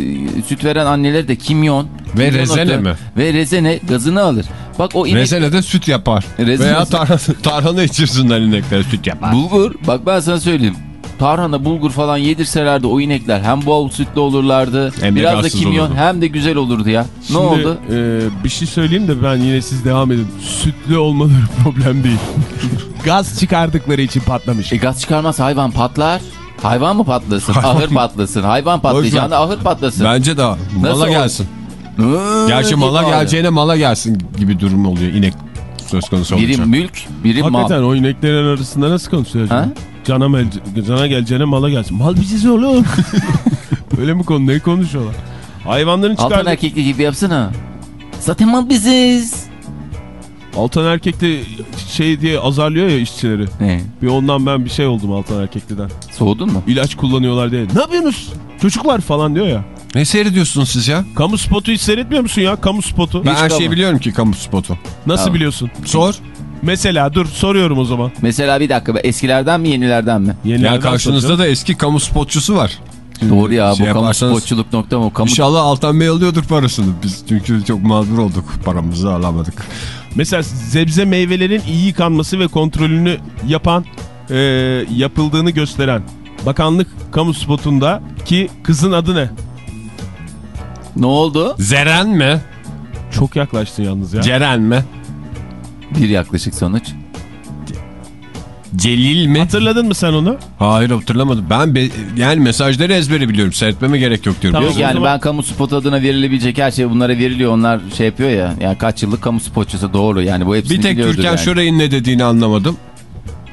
süt veren anneler de kimyon. Ve kimyon rezene otu mi? Ve rezene gazını alır. Bak o inek Rezene de süt yapar. Rezene- Veya tarhana, tarhana içirsinler ineklere süt yapar. bulgur. Bak ben sana söyleyeyim. Tarhana, bulgur falan yedirselerdi o inekler hem bol sütlü olurlardı. Hem biraz da kimyon olurdu. hem de güzel olurdu ya. Şimdi, ne oldu? e, bir şey söyleyeyim de ben yine siz devam edin. Sütlü olmaları problem değil. gaz çıkardıkları için patlamış. E gaz çıkarmaz hayvan patlar. Hayvan mı patlasın? ahır patlasın. Hayvan patlayacağında ahır patlasın. Bence de mala olur? gelsin. Hı, Gerçi mala geleceğine mala gelsin gibi durum oluyor inek söz konusu Biri olunca. mülk, biri mal. Hakikaten o ineklerin arasında nasıl konuşuyor acaba? Ha? Cana, mel, cana geleceğine mala gelsin. Mal biziz oğlum. Öyle mi konu? Ne konuşuyorlar? Hayvanların Altan çıkardığı... erkekli gibi yapsana. Zaten mal biziz. Altan erkek de şey diye azarlıyor ya işçileri. Ne? Bir ondan ben bir şey oldum Altan erkekliden. Soğudun mu? İlaç kullanıyorlar diye. Ne yapıyorsunuz? Çocuklar falan diyor ya. Ne seyrediyorsunuz siz ya? Kamu spotu hiç seyretmiyor musun ya? Kamu spotu. Ben her kalma. şeyi biliyorum ki kamu spotu. Nasıl Tamam. biliyorsun? Sor. Mesela dur soruyorum o zaman. Mesela bir dakika eskilerden mi yenilerden mi? Yenilerden Yani karşınızda soracağım. da eski kamu spotçusu var. Doğru ya Şey bu kamu spotçuluk nokta mı? Kamu... İnşallah Altan Bey alıyordur parasını. Biz çünkü çok mağdur olduk. Paramızı alamadık. Mesela sebze meyvelerin iyi yıkanması ve kontrolünü yapan, e, yapıldığını gösteren bakanlık kamu spotunda ki kızın adı ne? Ne oldu? Zeren mi? Çok yaklaştın yalnız ya. Ceren mi? Bir yaklaşık sonuç. Celil mi? Hatırladın mı sen onu? Hayır hatırlamadım. Ben be- yani mesajları ezbere biliyorum. Seyretmeme gerek yok diyorum. Tamam. Yani zaman- ben kamu spot adına verilebilecek her şey bunlara veriliyor. Onlar şey yapıyor ya. Yani kaç yıllık kamu spotçusu doğru. Yani bu hepsini Bir tek Türkan yani. Şoray'ın ne dediğini anlamadım.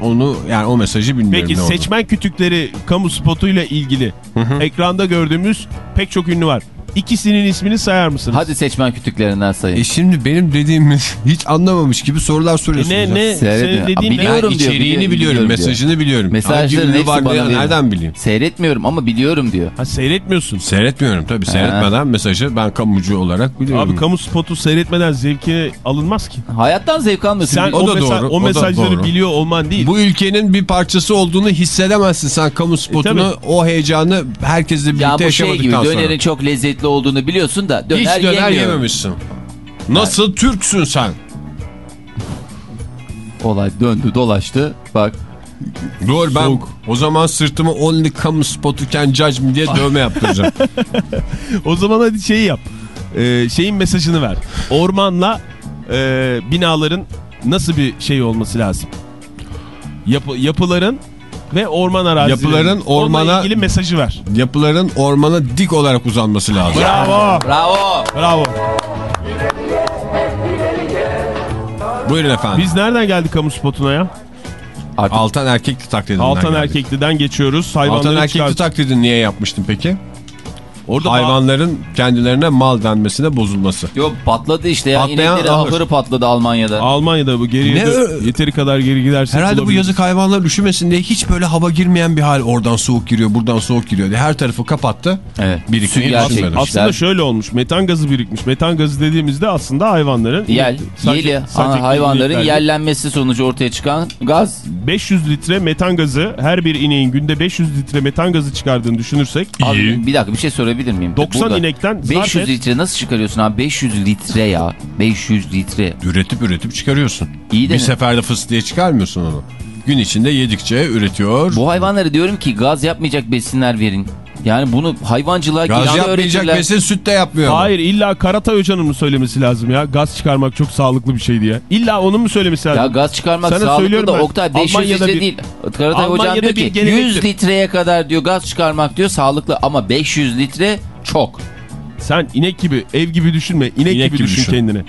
onu yani o mesajı bilmiyorum Peki ne olduğunu. seçmen kütükleri kamu spotuyla ilgili ekranda gördüğümüz pek çok ünlü var. İkisinin ismini sayar mısınız? Hadi seçmen kütüklerinden sayın. E şimdi benim dediğimi hiç anlamamış gibi sorular soruyorsunuz. E ne ne Seyredin. senin dediğin ne? biliyorum Ben diyor, içeriğini biliyorum, biliyorum, biliyorum diyor. mesajını biliyorum. Ünlü hepsi var bana ne- nereden bileyim? Seyretmiyorum ama biliyorum diyor. Ha seyretmiyorsun. Seyretmiyorum tabii. Seyretmeden mesajı ben kamucu olarak biliyorum. Abi kamu spotu seyretmeden zevkine alınmaz ki. Hayattan zevk almıyorsun. Sen o o, da doğru, o o da mesajları doğru. biliyor olman değil. Bu ülkenin bir parçası olduğunu hissedemezsin sen kamu spotunu. tabii. o heyecanı herkesle birlikte ya bu şey gibi yaşamadıktan sonra. dönerin çok lezzetli olduğunu biliyorsun da döner, Hiç döner yemiyorum. yememişsin. Nasıl Türksün sen? Olay döndü dolaştı. Bak Doğru ben Soğuk. o zaman sırtıma only kamu spotu can judge me diye dövme yaptıracağım. O zaman hadi şeyi yap. Ee, şeyin mesajını ver. Ormanla e, binaların nasıl bir şey olması lazım? Yapı, yapıların ve orman arazilerinin. Yapıların ormana- Onunla ilgili mesajı ver. Yapıların ormana dik olarak uzanması lazım. Bravo. bravo. Bravo. Buyurun efendim. Biz nereden geldik kamu spotuna ya? Artık Altan erkekli taklidinden Altan geldik. Erkekli'den geçiyoruz. Hayvanları Altan erkekli çıkart- taklidini niye yapmıştın peki? Orada Hayvanların kendilerine mal denmesine bozulması. yok patladı işte ya. Patlayan İnekleri ahırı patladı Almanya'da. Almanya'da bu geriye Ne de- yeteri kadar geri giderse Herhalde bu yazık hayvanlar üşümesin diye hiç böyle hava girmeyen bir hal. Oradan soğuk giriyor, buradan soğuk giriyor diye her tarafı kapattı. Evet. Birikmeyi çekmişler. Aslında şöyle olmuş. Metan gazı birikmiş. Metan gazı dediğimizde aslında hayvanların Yel, Sadece- yeli, sadece hayvanların yerlenmesi sonucu ortaya çıkan gaz. 500 litre metan gazı her bir ineğin günde 500 litre metan gazı çıkardığını düşünürsek Abi, bir dakika bir şey sorabilir miyim? 90 Burada inekten 500 zaten litre nasıl çıkarıyorsun abi? 500 litre ya. 500 litre. Üretip üretip çıkarıyorsun. İyi de bir seferde fıs diye çıkarmıyorsun onu. Gün içinde yedikçe üretiyor. Bu hayvanlara diyorum ki gaz yapmayacak besinler verin. Yani bunu hayvancılığa Gaz yapmayacak öğretirler. besin süt de yapmıyor. ama. Hayır illa Karatay Hoca'nın mı söylemesi lazım ya? Gaz çıkarmak çok sağlıklı bir şey diye. İlla onun mu söylemesi lazım? Ya gaz çıkarmak Sana sağlıklı da ben. Oktay 500 Almanya'da litre bir- değil. Karatay Almanya'da diyor ki gelenektir. 100 litreye kadar diyor gaz çıkarmak diyor sağlıklı ama 500 litre çok. Sen inek gibi, ev gibi düşünme. İnek, gibi, gibi düşün, düşün. kendini.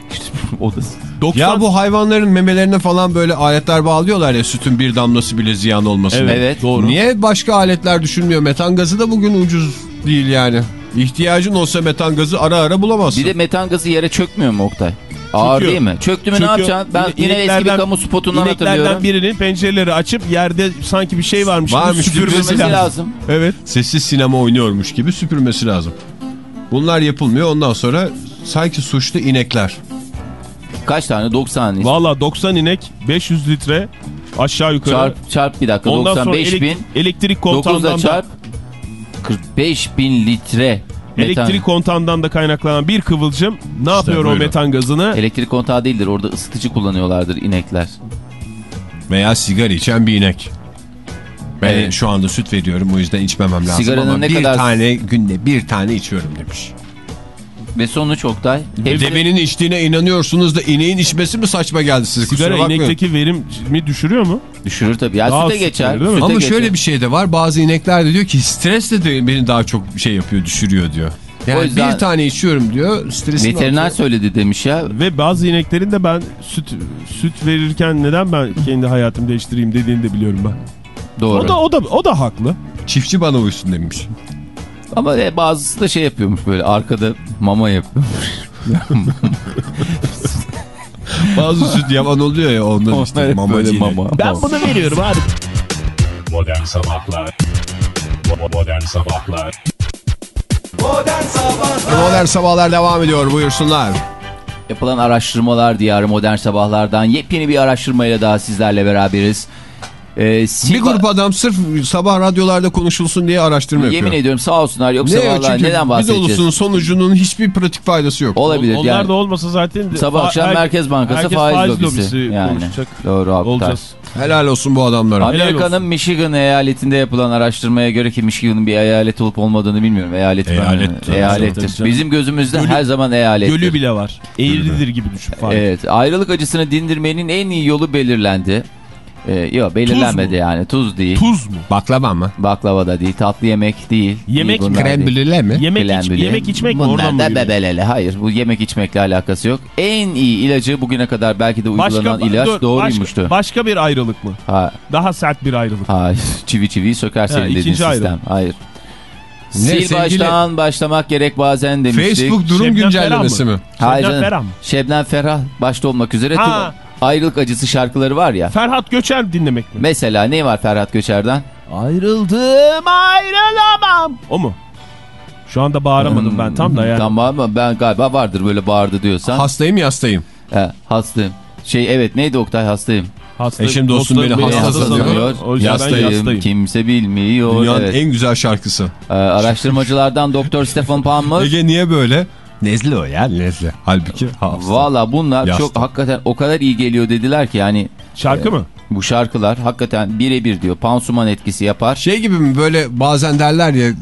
O da 90 Ya bu hayvanların memelerine falan böyle aletler bağlıyorlar ya sütün bir damlası bile ziyan olmasın. Evet, Evet. doğru. Niye başka aletler düşünmüyor? Metan gazı da bugün ucuz değil yani. İhtiyacın olsa metan gazı ara ara bulamazsın. Bir de metan gazı yere çökmüyor mu Oktay? Ağır Çöküyor. değil mi? Çöktü mü ne Çöküyor. yapacaksın? Ben İne- yine eski bir ineklerden- kamu spotundan İneklerden hatırlıyorum. birinin pencereleri açıp yerde sanki bir şey varmış, Varmış süpürmesi Sürmesi lazım. lazım. Evet. Sessiz sinema oynuyormuş gibi süpürmesi lazım. Bunlar yapılmıyor ondan sonra sanki suçlu inekler. Kaç tane? 90 Valla 90 inek 500 litre aşağı yukarı. Çarp, çarp bir dakika. Ondan sonra 95 elek- bin. elektrik 9'da kontağından da, çarp. 45 bin litre. metan. elektrik kontağından da kaynaklanan bir kıvılcım ne yapıyor o buyurun. metan gazını? Elektrik kontağı değildir. Orada ısıtıcı kullanıyorlardır inekler. Veya sigara içen bir inek. Ben Evet. şu anda süt veriyorum o yüzden içmemem lazım Sigaranın ama ne bir kadar- tane günde bir tane içiyorum demiş. Ve sonuç Oktay. Hepsi- Devenin içtiğine inanıyorsunuz da ineğin içmesi mi saçma geldi size? Sigara inekteki verimi düşürüyor mu? Düşürür tabii. Ya Daha süte süt geçer. süte Ama geçer. şöyle bir şey de var. Bazı inekler de diyor ki stres de de beni daha çok şey yapıyor, düşürüyor diyor. Yani O yüzden- bir tane içiyorum diyor. Stresimi Veteriner atıyor. söyledi demiş ya. Ve bazı ineklerin de ben süt süt verirken neden ben kendi hayatımı değiştireyim dediğini de biliyorum ben. Doğru. O da o da o da haklı. Çiftçi bana uysun demiş. Ama e, bazısı da şey yapıyormuş böyle arkada mama yapıyor. Bazı süt yavan oluyor ya ondan işte böyle inek. mama. Ben bunu veriyorum abi. Modern Sabahlar Modern Sabahlar Modern Sabahlar Modern sabahlar devam ediyor buyursunlar. Yapılan araştırmalar diyarı modern sabahlardan yepyeni bir araştırmayla daha sizlerle beraberiz. Ee, Bir Silva- grup adam sırf sabah radyolarda konuşulsun diye araştırma yapıyor. Yemin ediyorum sağ olsunlar yoksa Ne vallahi çünkü neden bir bahsedeceğiz? dolusunun sonucunun hiçbir pratik faydası yok. Olabilir Onlar yani. da olmasa zaten Sabah akşam Merkez Bankası herkes faiz, lobisi. yani. konuşacak Doğru Oktay. olacağız. Helal olsun bu adamlara. Amerika'nın Michigan eyaletinde yapılan araştırmaya göre ki Michigan'ın bir eyalet olup olmadığını bilmiyorum. Eyalet mi? Eyalet tabii. Eyalettir. Canım. Bizim gözümüzde Gölü- her zaman eyalettir. Gölü bile var. Eğridir gibi düşün. Evet, ayrılık acısını dindirmenin en iyi yolu belirlendi. Ee, yok belirlenmedi yani. Tuz değil. Tuz mu? Baklava mı? Baklava da değil. Tatlı yemek değil. Yemek bunlar Krem değil. brûlée mi? Yemek, iç- yemek içmek mi? Bunlar Oradan mı da geliyor? bebelele. Hayır bu yemek içmekle alakası yok. En iyi ilacı bugüne kadar belki de uygulanan ilaç dur, doğruymuştu. Başka, başka bir ayrılık mı? Ha, Daha sert bir ayrılık. hayır. Çivi çiviyi söker senin dediğin ikinci sistem. ayrılık. Hayır. Ne, Sil sevgili- baştan başlamak gerek bazen demiştik. Facebook durum Şebnem güncellemesi Ferah mı? mi? Hayır Şebnem canım. Ferah mı? Şebnem Ferah başta olmak üzere Ha. Ayrılık acısı şarkıları var ya. Ferhat Göçer dinlemek mi? Mesela ne var Ferhat Göçer'den? Ayrıldım ayrılamam. O mu? Şu anda bağıramadım ben tam da yani. Tamam ama ben galiba vardır böyle bağırdı diyorsan. Hastayım yastayım. He, hastayım. Şey evet neydi Oktay hastayım. Hastayım, Eşim, dostum beni hasta hasta sanıyor. Yastayım, yastayım. Kimse bilmiyor. Dünyanın evet. en güzel şarkısı. Ee, araştırmacılardan Doktor Stephen Palmer. Ege niye böyle? Nezle o ya nezle. Halbuki hasta. Valla bunlar Yasta. çok hakikaten o kadar iyi geliyor dediler ki yani Şarkı mı? bu şarkılar hakikaten birebir diyor pansuman etkisi yapar. Şey gibi mi böyle bazen derler ya e,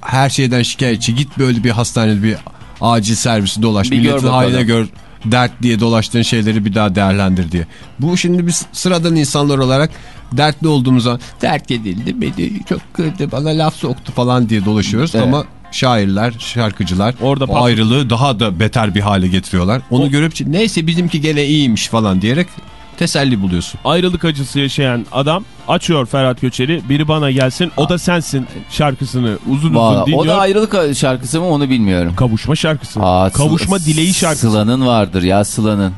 her şeyden şikayetçi git böyle bir hastanede bir acil servisi dolaş. Bir Milletin haline gör dert diye dolaştığın şeyleri bir daha değerlendir diye. Bu şimdi biz sıradan insanlar olarak dertli olduğumuzda terk edildi beni çok kırdı bana laf soktu falan diye dolaşıyoruz Evet. ama şairler, şarkıcılar Orada o ayrılığı daha da beter bir hale getiriyorlar. Onu görüp neyse bizimki gene iyiymiş falan diyerek teselli buluyorsun. Ayrılık acısı yaşayan adam açıyor Ferhat Göçer'i. Biri bana gelsin o da sensin şarkısını uzun uzun Valla, o dinliyor. da ayrılık şarkısı mı onu bilmiyorum. Kavuşma şarkısı. Aa, Kavuşma dileği şarkısı. Sıla'nın vardır ya Sıla'nın.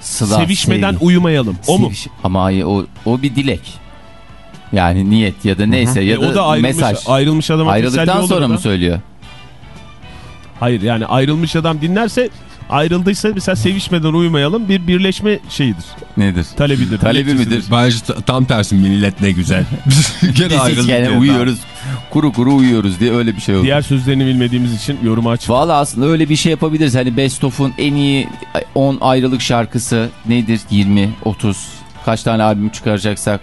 Sıla, Sevişmeden sevgi. uyumayalım. O mu? Seviş- Ama hayır, o, o bir dilek. Yani niyet ya da neyse ya E, da, o da ayrılmış, mesaj. ayrılmış adama Ayrıldıktan sonra mı söylüyor? Hayır yani ayrılmış adam dinlerse ayrıldıysa mesela sevişmeden uyumayalım bir birleşme şeyidir. Nedir? Talebidir. Talebi midir? Bence ta- tam tersi millet ne güzel. Gene gene diyor. uyuyoruz. Kuru kuru uyuyoruz diye öyle bir şey oldu. Diğer sözlerini bilmediğimiz için yorumu aç. Valla aslında öyle bir şey yapabiliriz. Hani Best of'un en iyi 10 ayrılık şarkısı nedir? 20, 30 kaç tane albüm çıkaracaksak.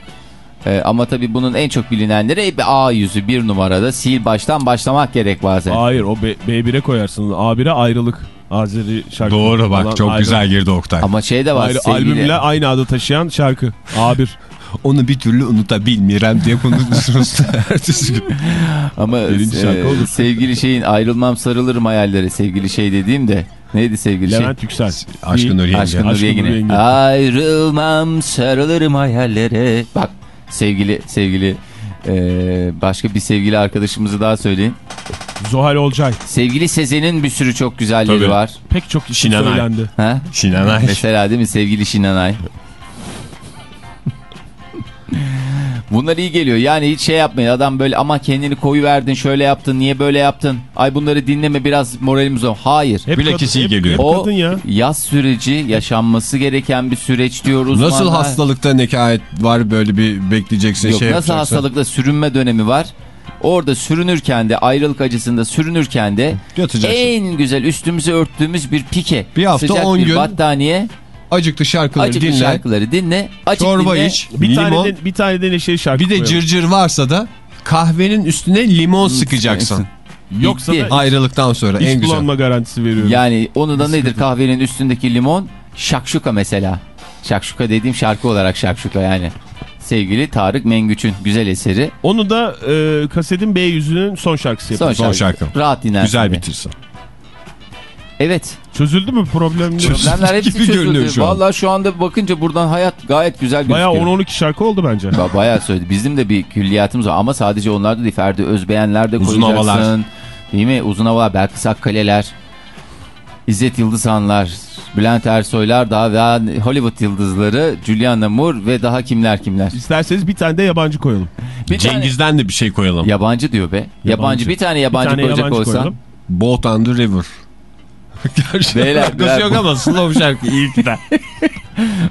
Ee, ama tabii bunun en çok bilinenleri A yüzü bir numarada sil baştan başlamak gerek bazen. Hayır o B- B1'e koyarsınız. A1'e ayrılık. Azeri şarkı. Doğru bak falan çok ayrı- güzel girdi Oktay. Ama şey de var Ayrı, sevgili. albümle aynı adı taşıyan şarkı. A1. Onu bir türlü unutabilmirem diye ertesi gün. Ama e, sevgili şeyin ayrılmam sarılırım hayalleri sevgili şey dediğim de neydi sevgili Levent Yüksel. Aşkın Değil. Nur Yenge. şey? Aşkın Nur Aşkın Nur. Yengi. Ayrılmam sarılırım hayallere. Bak sevgili sevgili e, başka bir sevgili arkadaşımızı daha söyleyeyim. Zuhal Olcay. Sevgili Sezen'in bir sürü çok güzelleri Tabii. var. Pek çok isim Şinanay. söylendi. Ha? Şinanay. Mesela değil mi sevgili Şinanay? Bunlar iyi geliyor. Yani hiç şey yapmayın. Adam böyle ama kendini koyu verdin, şöyle yaptın, niye böyle yaptın? Ay bunları dinleme biraz moralimiz o. Hayır. Hep Bilakis kadın- iyi geliyor. Hep o kadın ya. yaz süreci yaşanması gereken bir süreç diyor uzmanlar. Nasıl hastalıkta nekaet var böyle bir bekleyeceksin Yok şey nasıl hastalıkta sürünme dönemi var. Orada sürünürken de ayrılık acısında sürünürken de Yatacaksın. en güzel üstümüzü örttüğümüz bir pike. Bir hafta, sıcak on bir gün battaniye. Acıklı şarkıları Acıklı dinle. şarkıları dinle. Açık Çorba dinle. iç. Bir limon. tane de, bir tane de neşeli şarkı Bir de cırcır varsa da kahvenin üstüne limon sıkacaksın. Yoksa Bitti. da Ayrılıktan sonra iç en güzel. kullanma garantisi veriyorum. Yani onu da nedir kahvenin üstündeki limon? Şakşuka mesela. Şakşuka dediğim şarkı olarak şakşuka yani. Sevgili Tarık Mengüç'ün güzel eseri. Onu da e, kasetin B yüzünün son şarkısı Son yapıyor. Son şarkı. şarkı. Rahat dinlersin. Güzel bitirsin. Evet. Çözüldü mü problem? Problemler hepsi gibi çözüldü. şu an. Valla şu anda bakınca buradan hayat gayet güzel Bayağı gözüküyor. 10-12 şarkı oldu bence. Ba- Bayağı söyledi. Bizim de bir külliyatımız var ama sadece onlar da değil. Ferdi Özbeğenler de Uzun koyacaksın. havalar. Değil mi? Uzun havalar. Belkıs Akkaleler. İzzet Yıldızhanlar. Bülent Ersoylar daha ve Hollywood yıldızları Juliana Moore ve daha kimler kimler. İsterseniz bir tane de yabancı koyalım. Bir tane- Cengiz'den de bir şey koyalım. Yabancı diyor be. Yabancı. Bir tane yabancı bir tane koyacak yabancı olsan. Boat on the River. Gerçi Beyler, yok ama slow şarkı ilk de.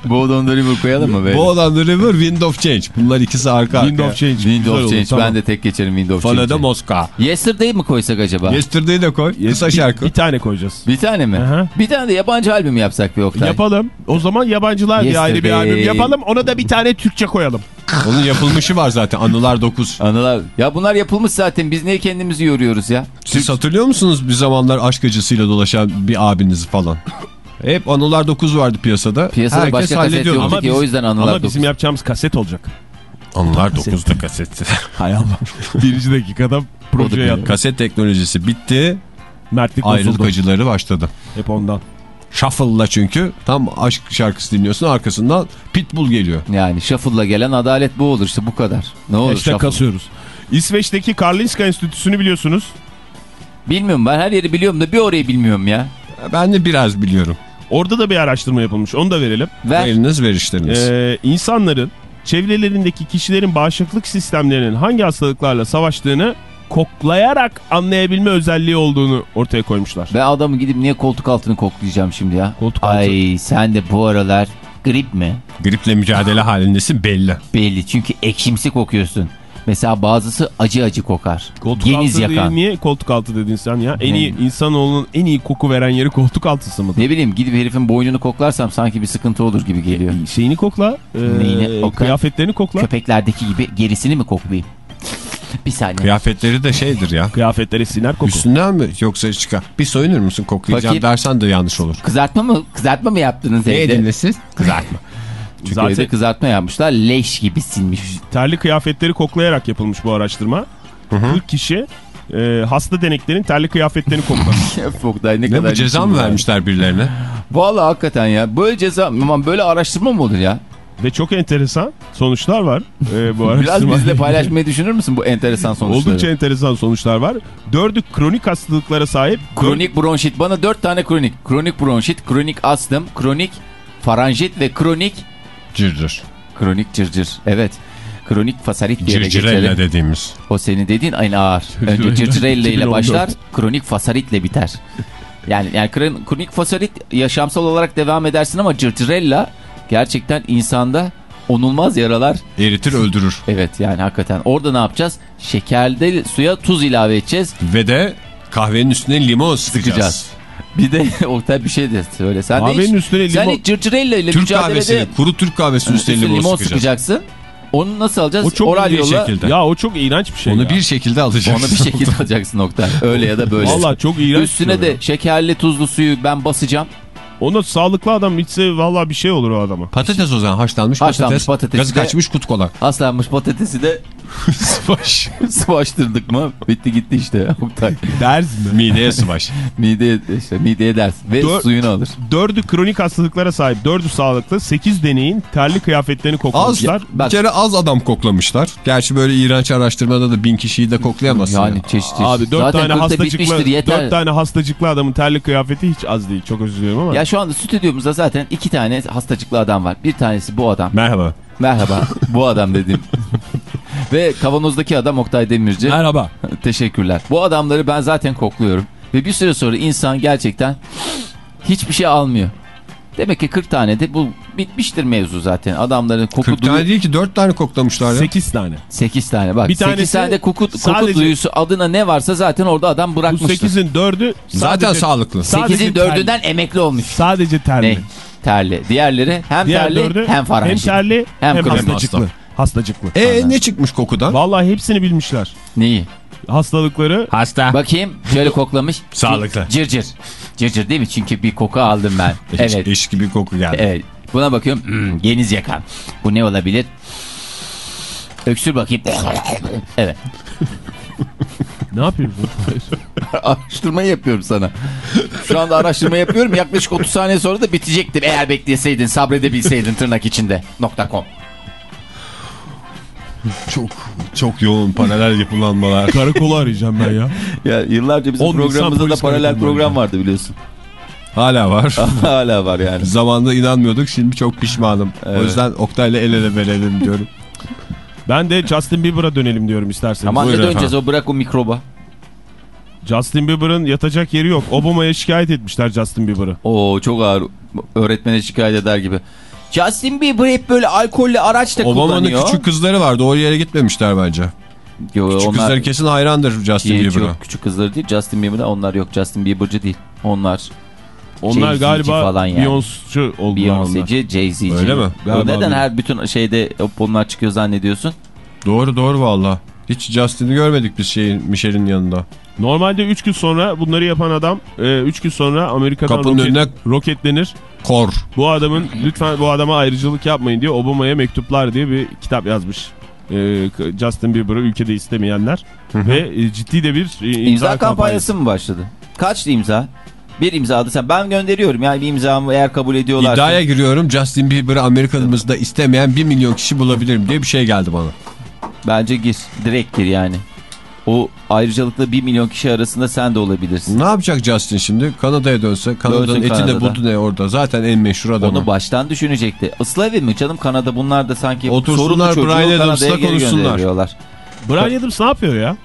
Bold on the River koyalım mı böyle? Boat on the River, Wind of Change. Bunlar ikisi arka Wind arkaya. of Change. Wind of olur, Change. tamam. Ben de tek geçerim Wind of Fana da Change'i. Moska. Yesterday mi koysak acaba? Yesterday'i de koy. Kısa Bir- şarkı. Bir tane koyacağız. Bir tane mi? Aha. Bir tane de yabancı albüm yapsak bir Oktay. Yapalım. O zaman yabancılar diye ayrı bir Yesterday. albüm yapalım. Ona da bir tane Türkçe koyalım. Onun yapılmışı var zaten. Anılar 9. Anılar. Ya bunlar yapılmış zaten. Biz niye kendimizi yoruyoruz ya? Siz hatırlıyor musunuz bir zamanlar aşk acısıyla dolaşan bir abinizi falan? Hep Anılar 9 vardı piyasada. Piyasada Herkes başka kaset yoktu ki biz- o yüzden anılar Ama dokuz. bizim yapacağımız kaset olacak. Anılar 9'da kaset. Hay Allah. Birinci dakikada projeye yat. kaset teknolojisi bitti. Mertlik Ayrılık bozuldu. acıları başladı. Hep ondan. Shuffle'la çünkü tam aşk şarkısı dinliyorsun arkasından Pitbull geliyor. Yani shuffle'la gelen adalet bu olur işte bu kadar. Ne olur shuffle. kasıyoruz. İsveç'teki Karolinska Enstitüsü'nü biliyorsunuz. Bilmiyorum ben her yeri biliyorum da bir orayı bilmiyorum ya. Ben de biraz biliyorum. Orada da bir araştırma yapılmış. Onu da verelim. Ver. Eliniz verişleriniz. Ee, insanların çevrelerindeki kişilerin bağışıklık sistemlerinin hangi hastalıklarla savaştığını koklayarak anlayabilme özelliği olduğunu ortaya koymuşlar. Ben adamı gidip niye koltuk altını koklayacağım şimdi ya? Koltuk altı. Ay sen de bu aralar grip mi? Griple mücadele halindesin belli. Belli çünkü ekşimsi kokuyorsun. Mesela bazısı acı acı kokar. Koltuk Geniz altı yakan. değil, niye koltuk altı dedin sen ya? En Ne? iyi insanoğlunun en iyi koku veren yeri koltuk altısı mı? Ne bileyim gidip herifin boynunu koklarsam sanki bir sıkıntı olur gibi geliyor. Şeyini kokla. e, Neyini? O ka- kıyafetlerini kokla. Köpeklerdeki gibi gerisini mi koklayayım? Bir saniye. Kıyafetleri de şeydir ya. Kıyafetleri siner koku. Üstünden mi yoksa çıkar? Bir soyunur musun koklayacağım Bakayım. dersen de yanlış olur. Kızartma mı? Kızartma mı yaptınız evde? siz? Kızartma. Çünkü Zaten- evde kızartma yapmışlar. Leş gibi sinmiş. Terli kıyafetleri koklayarak yapılmış bu araştırma. 40 kişi e, hasta deneklerin terli kıyafetlerini koklamış. Oktay ne, Ne kadar bu ceza mı vermişler birilerine? Vallahi hakikaten ya. Böyle ceza, aman böyle araştırma mı olur ya? Ve çok enteresan sonuçlar var e, bu Biraz araştırma. bizle paylaşmayı düşünür müsün bu enteresan sonuçları? Oldukça enteresan sonuçlar var. Dördü kronik hastalıklara sahip. Kronik bronşit. Bana dört tane kronik. Kronik bronşit, kronik astım, kronik faranjit ve kronik... Cırcır. Kronik cırcır. Evet. Kronik fasarit diye de Cırcırella geçelim. dediğimiz. O senin dediğin aynı ağır. Önce cırcırella ile 2014. başlar, kronik fasaritle biter. Yani yani kron- kronik fasarit yaşamsal olarak devam edersin ama cırcırella gerçekten insanda onulmaz yaralar. Eritir öldürür. Evet yani hakikaten. Orada ne yapacağız? Şekerde suya tuz ilave edeceğiz. Ve de kahvenin üstüne limon sıkacağız. Sıkacağız. Bir de Oktay bir şey de söyle. Sen de Kahvenin hiç, üstüne sen limon- hiç cırcırella ile Türk mücadelede kahvesi, kuru Türk kahvesi üstüne üstüne limon, limon sıkacaksın. Onu nasıl alacağız? O çok Oral yolla. şekilde. Ya o çok iğrenç bir şey Onu ya. bir şekilde alacağız. Onu bir şekilde alacaksın Oktay. Öyle ya da böyle. Valla çok iğrenç. Üstüne bir şey de şekerli tuzlu suyu ben basacağım. Ona sağlıklı adam içse valla bir şey olur o adama. Patates o zaman haşlanmış, Haşlanmış patates. patatesi Gazı de- kaçmış kut kola. Aslanmış patatesi de Sıvaş. sıvaştırdık mı? Bitti gitti işte Oktay. Derz mi? Mideye sıvaş. Mideye, işte, mideye ders. Ve Dör- suyunu alır. Dördü kronik hastalıklara sahip. Dördü sağlıklı. Sekiz deneyin terli kıyafetlerini Az, koklamışlar. Bak- bir kere az adam koklamışlar. Gerçi böyle iğrenç araştırmada da bin kişiyi de koklayamazsın. Yani ya. çeşit çeşit. Abi dört Zaten tane hastacıklı, bitmiştir yeter. dört tane hastacıklı adamın terli kıyafeti hiç az değil. Çok özür diliyorum ama. Ya şu anda stüdyomuzda zaten iki tane hastacıklı adam var. Bir tanesi bu adam. Merhaba. Merhaba. bu adam dedim. Ve kavanozdaki adam Oktay Demirci. Merhaba. Teşekkürler. Bu adamları ben zaten kokluyorum. Ve bir süre sonra insan gerçekten hiçbir şey almıyor. Demek ki 40 tane de bu bitmiştir mevzu zaten. Adamların koku 40 duyu... tane değil ki 4 tane koklamışlar ya. Sekiz tane. 8 tane bak. Bir 8 tanesi tane de koku, koku sadece- duyusu adına ne varsa zaten orada adam Bu bırakmıştır. sekizin dördü Zaten sadece, sağlıklı. sadece 8'in terli. 4'ünden emekli olmuş. Sadece terli. Ne? Terli. Diğerleri hem Diğer terli dördü hem faranjit. hem terli Hem hem, kronik. Hastacıklı. E ne çıkmış kokudan? Vallahi hepsini bilmişler. Neyi? Hastalıkları Hasta. Bakayım şöyle koklamış. Sağlıklı. Cırcır. Cırcır değil mi? Çünkü bir koku aldım ben. Evet. Evet. Eş gibi koku geldi. Evet. Buna bakıyorum. Hmm, geniz yakan. Bu ne olabilir? Öksür bakayım. Evet. ne yapıyorsun? Araştırma yapıyorum sana. Şu anda araştırma yapıyorum. Yaklaşık 30 saniye sonra da bitecektim. Eğer bekleseydin, sabredebilseydin tırnak içinde. .com. Çok çok yoğun paralel yapılanmalar. Karakolu arayacağım ben ya. Ya yıllarca bizim 10 Nisan programımızda da paralel program var. vardı biliyorsun. Hala var. Hala var yani. Zamanında inanmıyorduk şimdi çok pişmanım. O Evet. yüzden Oktay'la el ele verelim diyorum. Ben de Justin Bieber'a dönelim diyorum isterseniz. Ama ne döneceğiz o bırak o mikroba. Justin Bieber'ın yatacak yeri yok. Obama'ya şikayet etmişler Justin Bieber'ı. Oo çok ağır öğretmene şikayet eder gibi. Justin Bieber hep böyle alkolle araçla Obama'nın kullanıyor. küçük kızları vardı. O yere gitmemişler bence. Yo, Küçük onlar... kızları kesin hayrandır Justin Bieber'a. yok, küçük kızları değil Justin Bieber'da onlar yok Justin Bieber'cı değil. Onlar Onlar galiba falan yani. Beyoncé'cu oldular onlar. Beyoncé'ci, Jay-Z'ci. Öyle mi? Galiba neden öyle. her bütün şeyde hop onlar çıkıyor zannediyorsun? Doğru doğru valla. Hiç Justin'i görmedik biz şeyin Michelle'in yanında. Normalde 3 gün sonra bunları yapan adam 3 gün sonra Amerika'dan Kapının roket- önüne- roketlenir. Kor. Bu adamın lütfen bu adama ayrıcalık yapmayın diye Obama'ya mektuplar diye bir kitap yazmış. Ee, Justin Bieber'ı ülkede istemeyenler ve e, ciddi de bir e, imza, İmza kampanyası mı başladı? Kaçtı imza? Bir imzadı sen. Ben gönderiyorum yani bir imzamı eğer kabul ediyorlar. İddiaya giriyorum Justin Bieber'ı Amerika'mızda istemeyen 1 milyon kişi bulabilirim diye bir şey geldi bana. Bence gir. Direkt gir yani. O ayrıcalıkla 1 milyon kişi arasında sen de olabilirsin. Ne yapacak Justin şimdi? Kanada'ya dönse. Kanada'nın etini Kanada'da. buldu ne orada? Zaten en meşhur adamı. Onu baştan düşünecekti. Islavi mi canım Kanada bunlar da sanki Otursunlar, sorunlu çocuğu Kanada'ya geri gönderiyorlar. Brian Adams ne yapıyor ya?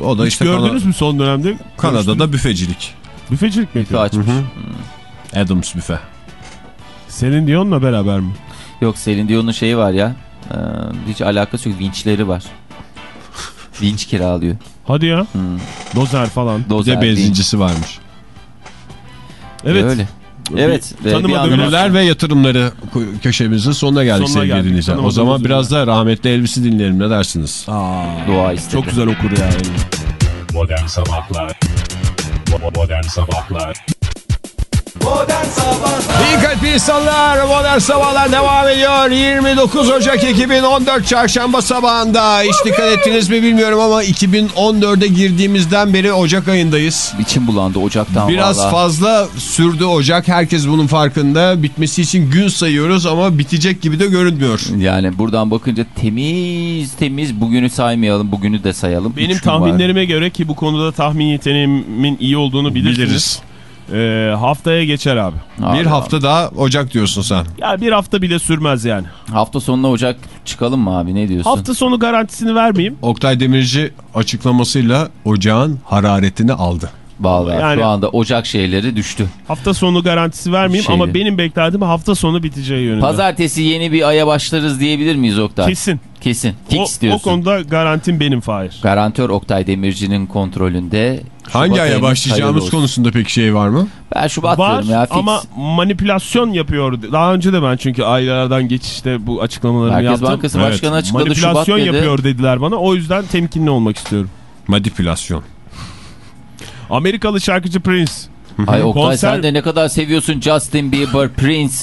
o da Hiç işte gördünüz Kana- mü son dönemde? Kanada'da büfecilik. Büfecilik mi Büfe yapıyor? açmış. Adams büfe. Senin Dion'la beraber mi? Yok Selin Dion'un şeyi var ya. E, hiç alakası yok. Vinçleri var. Vinç kiralıyor. Hadi ya. Hmm. Dozer falan. Bir Dozer, de benzincisi varmış. Evet. Öyle. Evet. bir Ünlüler ve yatırımları köşemizin sonuna geldik Sonuna sevgili dinleyiciler. O zaman biraz da rahmetli Elvis'i dinleyelim ne dersiniz? Dua istedi. Çok güzel okur ya. Modern Sabahlar Modern Sabahlar Modern Sabahlar İyi kalp insanlar modern sabahlar devam ediyor. 29 Ocak 2014 çarşamba sabahında hiç dikkat ettiniz mi bilmiyorum ama 2014'e girdiğimizden beri Ocak ayındayız. İçim bulandı Ocak'tan Biraz vallahi. fazla sürdü Ocak. Herkes bunun farkında. Bitmesi için gün sayıyoruz ama bitecek gibi de görünmüyor. Yani buradan bakınca temiz temiz bugünü saymayalım bugünü de sayalım. Benim gün var. tahminlerime göre ki bu konuda tahmin yeteneğimin iyi olduğunu bilirsiniz. Biliriz. Ee, haftaya geçer abi. Abi, Bir hafta daha Ocak diyorsun sen. Ya bir hafta bile sürmez yani. Hafta sonuna Ocak çıkalım mı abi ne diyorsun? Hafta sonu garantisini vermeyeyim. Oktay Demirci açıklamasıyla ocağın hararetini aldı. Vallahi Yani- şu anda Ocak şeyleri düştü. Hafta sonu garantisi vermeyeyim Şeydi. ama benim beklediğim hafta sonu biteceği yönünde. Pazartesi yeni bir aya başlarız diyebilir miyiz Oktay? Kesin. Kesin. O, Fix o diyorsun. konuda garantim benim Fahir. Garantör Oktay Demirci'nin kontrolünde. Şubat Hangi aya ayının başlayacağımız konusunda peki şey var mı? Ben Şubat Var diyorum ya. Fix. ama manipülasyon yapıyor. Daha önce de ben çünkü aylardan geçişte bu açıklamalarımı Merkez yaptım. Bankası Evet. Başkanı açıkladı Şubat Manipülasyon dedi. yapıyor dediler bana. O yüzden temkinli olmak istiyorum. Manipülasyon. Amerikalı şarkıcı Prince. Ay Oktay Konser- sen de ne kadar seviyorsun Justin Bieber, Prince.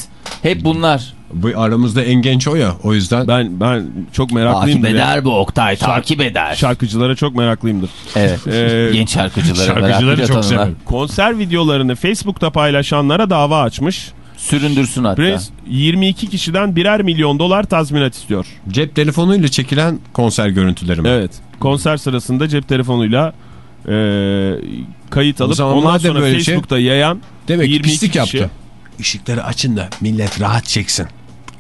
Hep bunlar. Bu aramızda en genç o ya. O yüzden Ben ben çok Takip meraklıyımdır. ya. eder bu Oktay takip eder. Şarkıcılara çok meraklıyımdır. Evet. Ee, Genç şarkıcıları, şarkıcıları çok severim. Konser videolarını Facebook'ta paylaşanlara dava açmış. Süründürsün hatta. Prince 22 kişiden birer milyon dolar tazminat istiyor. cep telefonuyla çekilen konser görüntüleri mi? Evet. Konser sırasında cep telefonuyla e, kayıt alıp ondan sonra böyle şey- Facebook'ta yayan Demek ki 22 pislik kişi. yaptı. Işıkları açın da millet rahat çeksin.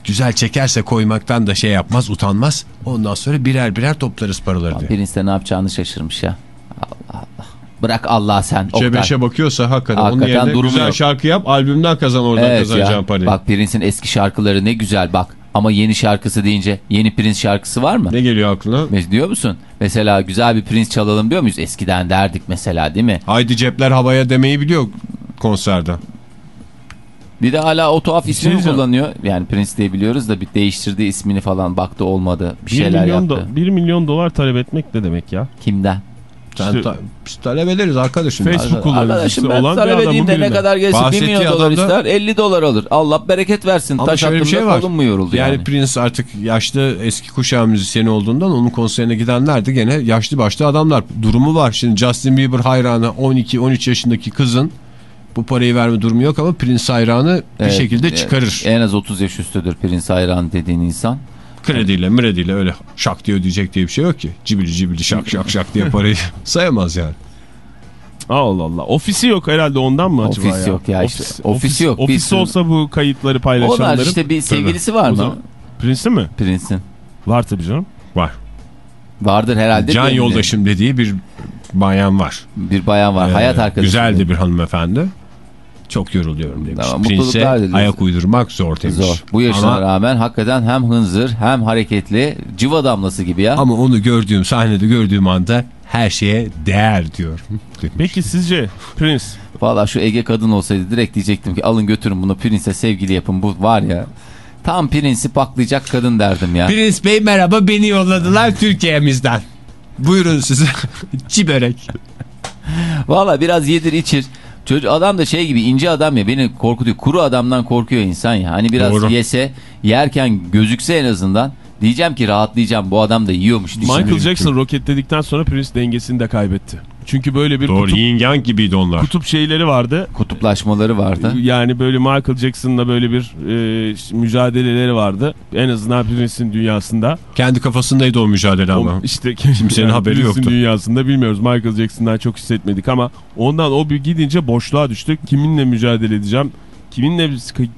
Güzel çekerse koymaktan da şey yapmaz, utanmaz. Ondan sonra birer birer toplarız paraları diye. Prince de ne yapacağını şaşırmış ya. Allah Allah. Bırak Allah sen. Cebeşe bakıyorsa hakikaten, onun Hakikaten yerine durumu güzel yok. şarkı yap, albümden kazan oradan Evet kazanacağın ya. parayı. Bak Prince'in eski şarkıları ne güzel bak. Ama yeni şarkısı deyince yeni Prince şarkısı var mı? Ne geliyor aklına? Mes- Diyor musun? Mesela güzel bir Prince çalalım diyor muyuz? Eskiden derdik mesela değil mi? Haydi cepler havaya demeyi biliyor konserde. Bir de hala o tuhaf ismini mi diyeceğim. kullanıyor. Yani Prince diye biliyoruz da bir değiştirdiği ismini falan baktı olmadı. Bir 1 şeyler milyon, yaptı. do- 1 milyon dolar talep etmek ne demek ya? Kimden? Sen İşte- ta- biz talep ederiz arkadaşım. Facebook kullanıcısı Arkadaşım ben olan talep edeyim de ne kadar gelsin 1 Bahsettiği milyon dolar ister 50 dolar alır. Allah bereket versin. Ama Taş şöyle bir şey var. kolum mu yoruldu yani? Yani Prince artık yaşlı eski kuşağı müzisyeni olduğundan onun konserine gidenler de gene yaşlı başlı adamlar. Durumu var. Şimdi Justin Bieber hayranı 12-13 yaşındaki kızın bu parayı verme durumu yok ama Prince hayranı bir Evet, şekilde e, çıkarır. En az 30 yaş üstüdür Prince hayran dediğin insan. Krediyle mrediyle öyle şak diye ödeyecek diye bir şey yok ki. Cibili cibili şak şak şak diye parayı sayamaz yani. Allah Allah. Ofisi yok herhalde ondan mı acaba Ofis ya? yok ya işte. Ofisi yok. Ofisi Bir- olsa bu kayıtları paylaşanların. Onlar işte bir sevgilisi var mı? zaman- Prince'in mi? Prince'in. Var tabii canım. Var. Vardır herhalde. Can yoldaşım dediği bir bayan var. Bir bayan var. Ee, hayat arkadaşı. Güzeldi bir hanımefendi. Çok yoruluyorum demiş. Tamam, dileriz. ayak uydurmak zor demiş. Zor. Bu yaşına Ama, rağmen hakikaten hem hınzır hem hareketli civa damlası gibi ya. ama onu gördüğüm sahnede gördüğüm anda her şeye değer diyor. demiş. Peki sizce Prince Valla şu Ege kadın olsaydı direkt diyecektim ki alın götürün bunu Prince'e sevgili yapın bu var ya. Tam Prince'i paklayacak kadın derdim ya. Prince Bey merhaba beni yolladılar Türkiye'mizden. Buyurun size. Çiberek. Valla biraz yedir içir. Çocuk adam da şey gibi ince adam ya beni korkutuyor. Kuru adamdan korkuyor insan ya. Hani biraz Doğru. yese yerken gözükse en azından diyeceğim ki rahatlayacağım bu adam da yiyormuş. Michael Jackson roketledikten sonra Prince dengesini de kaybetti. Çünkü böyle bir Doğru kutup, yin yang gibiydi onlar. kutup şeyleri vardı. Kutuplaşmaları vardı. Yani böyle Michael Jackson'la böyle bir e, mücadeleleri vardı. En azından Prince'in dünyasında. Kendi kafasındaydı o mücadele O ama. işte Kimsenin haberi Prince'in yoktu. dünyasında bilmiyoruz. Michael Jackson'dan çok hissetmedik ama ondan o bir gidince boşluğa düştük. Kiminle mücadele edeceğim? Kiminle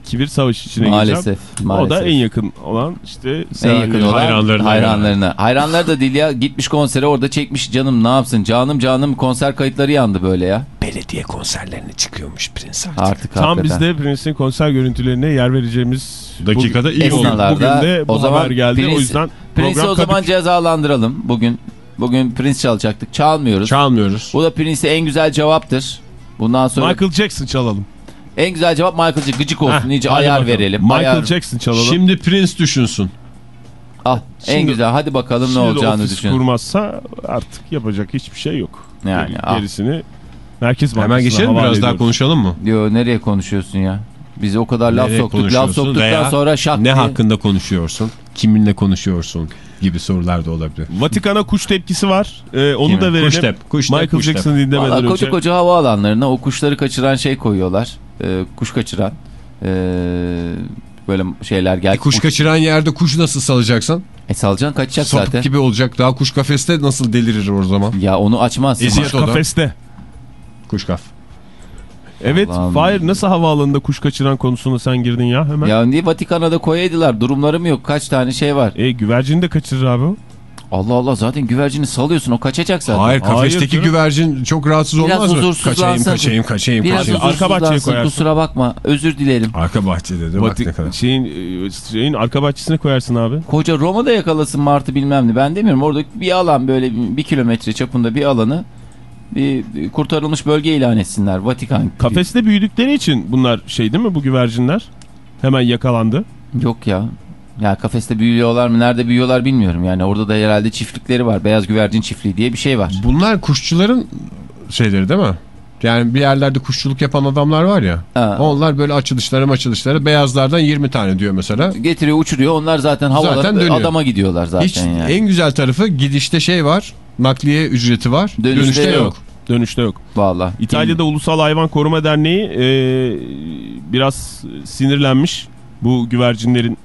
kibir savaşı içine gireceğim? Maalesef. maalesef. O da en yakın olan işte En yakın olan hayranlarına hayranlarına. Hayranları da değil ya gitmiş konsere orada çekmiş canım ne yapsın canım canım konser kayıtları yandı böyle ya. Belediye konserlerine çıkıyormuş Prince artık. Artık Tam hakikaten. biz de Prince'in konser görüntülerine yer vereceğimiz Dakikada iyi oldu. Bugün de bu o zaman haber geldi. Prince- o yüzden Prince'i o zaman cezalandıralım. Bugün bugün Prince çalacaktık. Çalmıyoruz. Çalmıyoruz. Bu da Prince'e en güzel cevaptır. Bundan sonra Michael Jackson çalalım. En güzel cevap Michael Jackson. Gıcık olsun. Heh, iyice ayar bakalım. verelim. Michael ayar... Jackson çalalım. Şimdi Prince düşünsün. Ah, en Şimdi- güzel. Hadi bakalım ne olacağını düşün. kurmazsa artık yapacak hiçbir şey yok. Yani, Geri- ah. Gerisini Merkez Bankası'na Hemen geçelim biraz daha ediyoruz. konuşalım mı? Yo nereye konuşuyorsun ya? Biz o kadar laf Nereye soktuk. Laf soktuktan veya sonra şak Ne diye- hakkında konuşuyorsun? Kiminle konuşuyorsun? Gibi sorular da olabilir. Vatikan'a kuş tepkisi var. Ee, onu Kimin? da verelim. Kuş tep, kuş tep, Michael kuş tep. Jackson'ı dinlemeden Valla önce. koca koca havaalanlarına o kuşları kaçıran şey koyuyorlar. Ee, kuş kaçıran. Ee, böyle şeyler gel. E, kuş kaçıran yerde kuş nasıl salacaksın? E salacaksın kaçacak Sapık zaten. gibi olacak. Daha kuş kafeste nasıl delirir o zaman? Ya onu açmazsın. Eziyet Kuş kafeste. Kuş kaf. Evet. Fahir nasıl havaalanında kuş kaçıran konusuna sen girdin ya hemen? Ya niye Vatikan'a da koyaydılar? Durumlarım yok. Kaç tane şey var. E güvercini de kaçırır abi o. Allah Allah zaten güvercini salıyorsun o kaçacak zaten. Hayır kafesteki Hayır güvercin çok rahatsız Biraz olmaz mı? huzursuzlansın. Kaçayım kaçayım kaçayım Biraz kaçayım. Arka bahçeye koyarsın. kusura bakma özür dilerim. Arka bahçede de bak ne kadar. şeyin, e, şeyin arka bahçesine koyarsın abi. Koca Roma'da yakalasın Martı bilmem ne ben demiyorum. Orada bir alan böyle bir kilometre çapında bir alanı bir kurtarılmış bölge ilan etsinler. Vatikan. Kafeste büyüdükleri için bunlar şey değil mi bu güvercinler? Hemen yakalandı. Yok ya. Ya kafeste büyüyorlar mı? Nerede büyüyorlar bilmiyorum. Yani orada da herhalde çiftlikleri var. Beyaz güvercin çiftliği diye bir şey var. Bunlar kuşçuların şeyleri değil mi? Yani bir yerlerde kuşçuluk yapan adamlar var ya. Ha. Onlar böyle açılışlara açılışlara beyazlardan 20 tane diyor mesela. Getiriyor uçuruyor. Onlar zaten havalanıp Zaten dönüyor. adama gidiyorlar zaten Hiç yani. en güzel tarafı gidişte şey var. Nakliye ücreti var. Dönüşte Dönüşte, yok. yok. Dönüşte yok. Vallahi. İtalya'da Ulusal Hayvan Koruma Derneği e, biraz sinirlenmiş bu güvercinlerin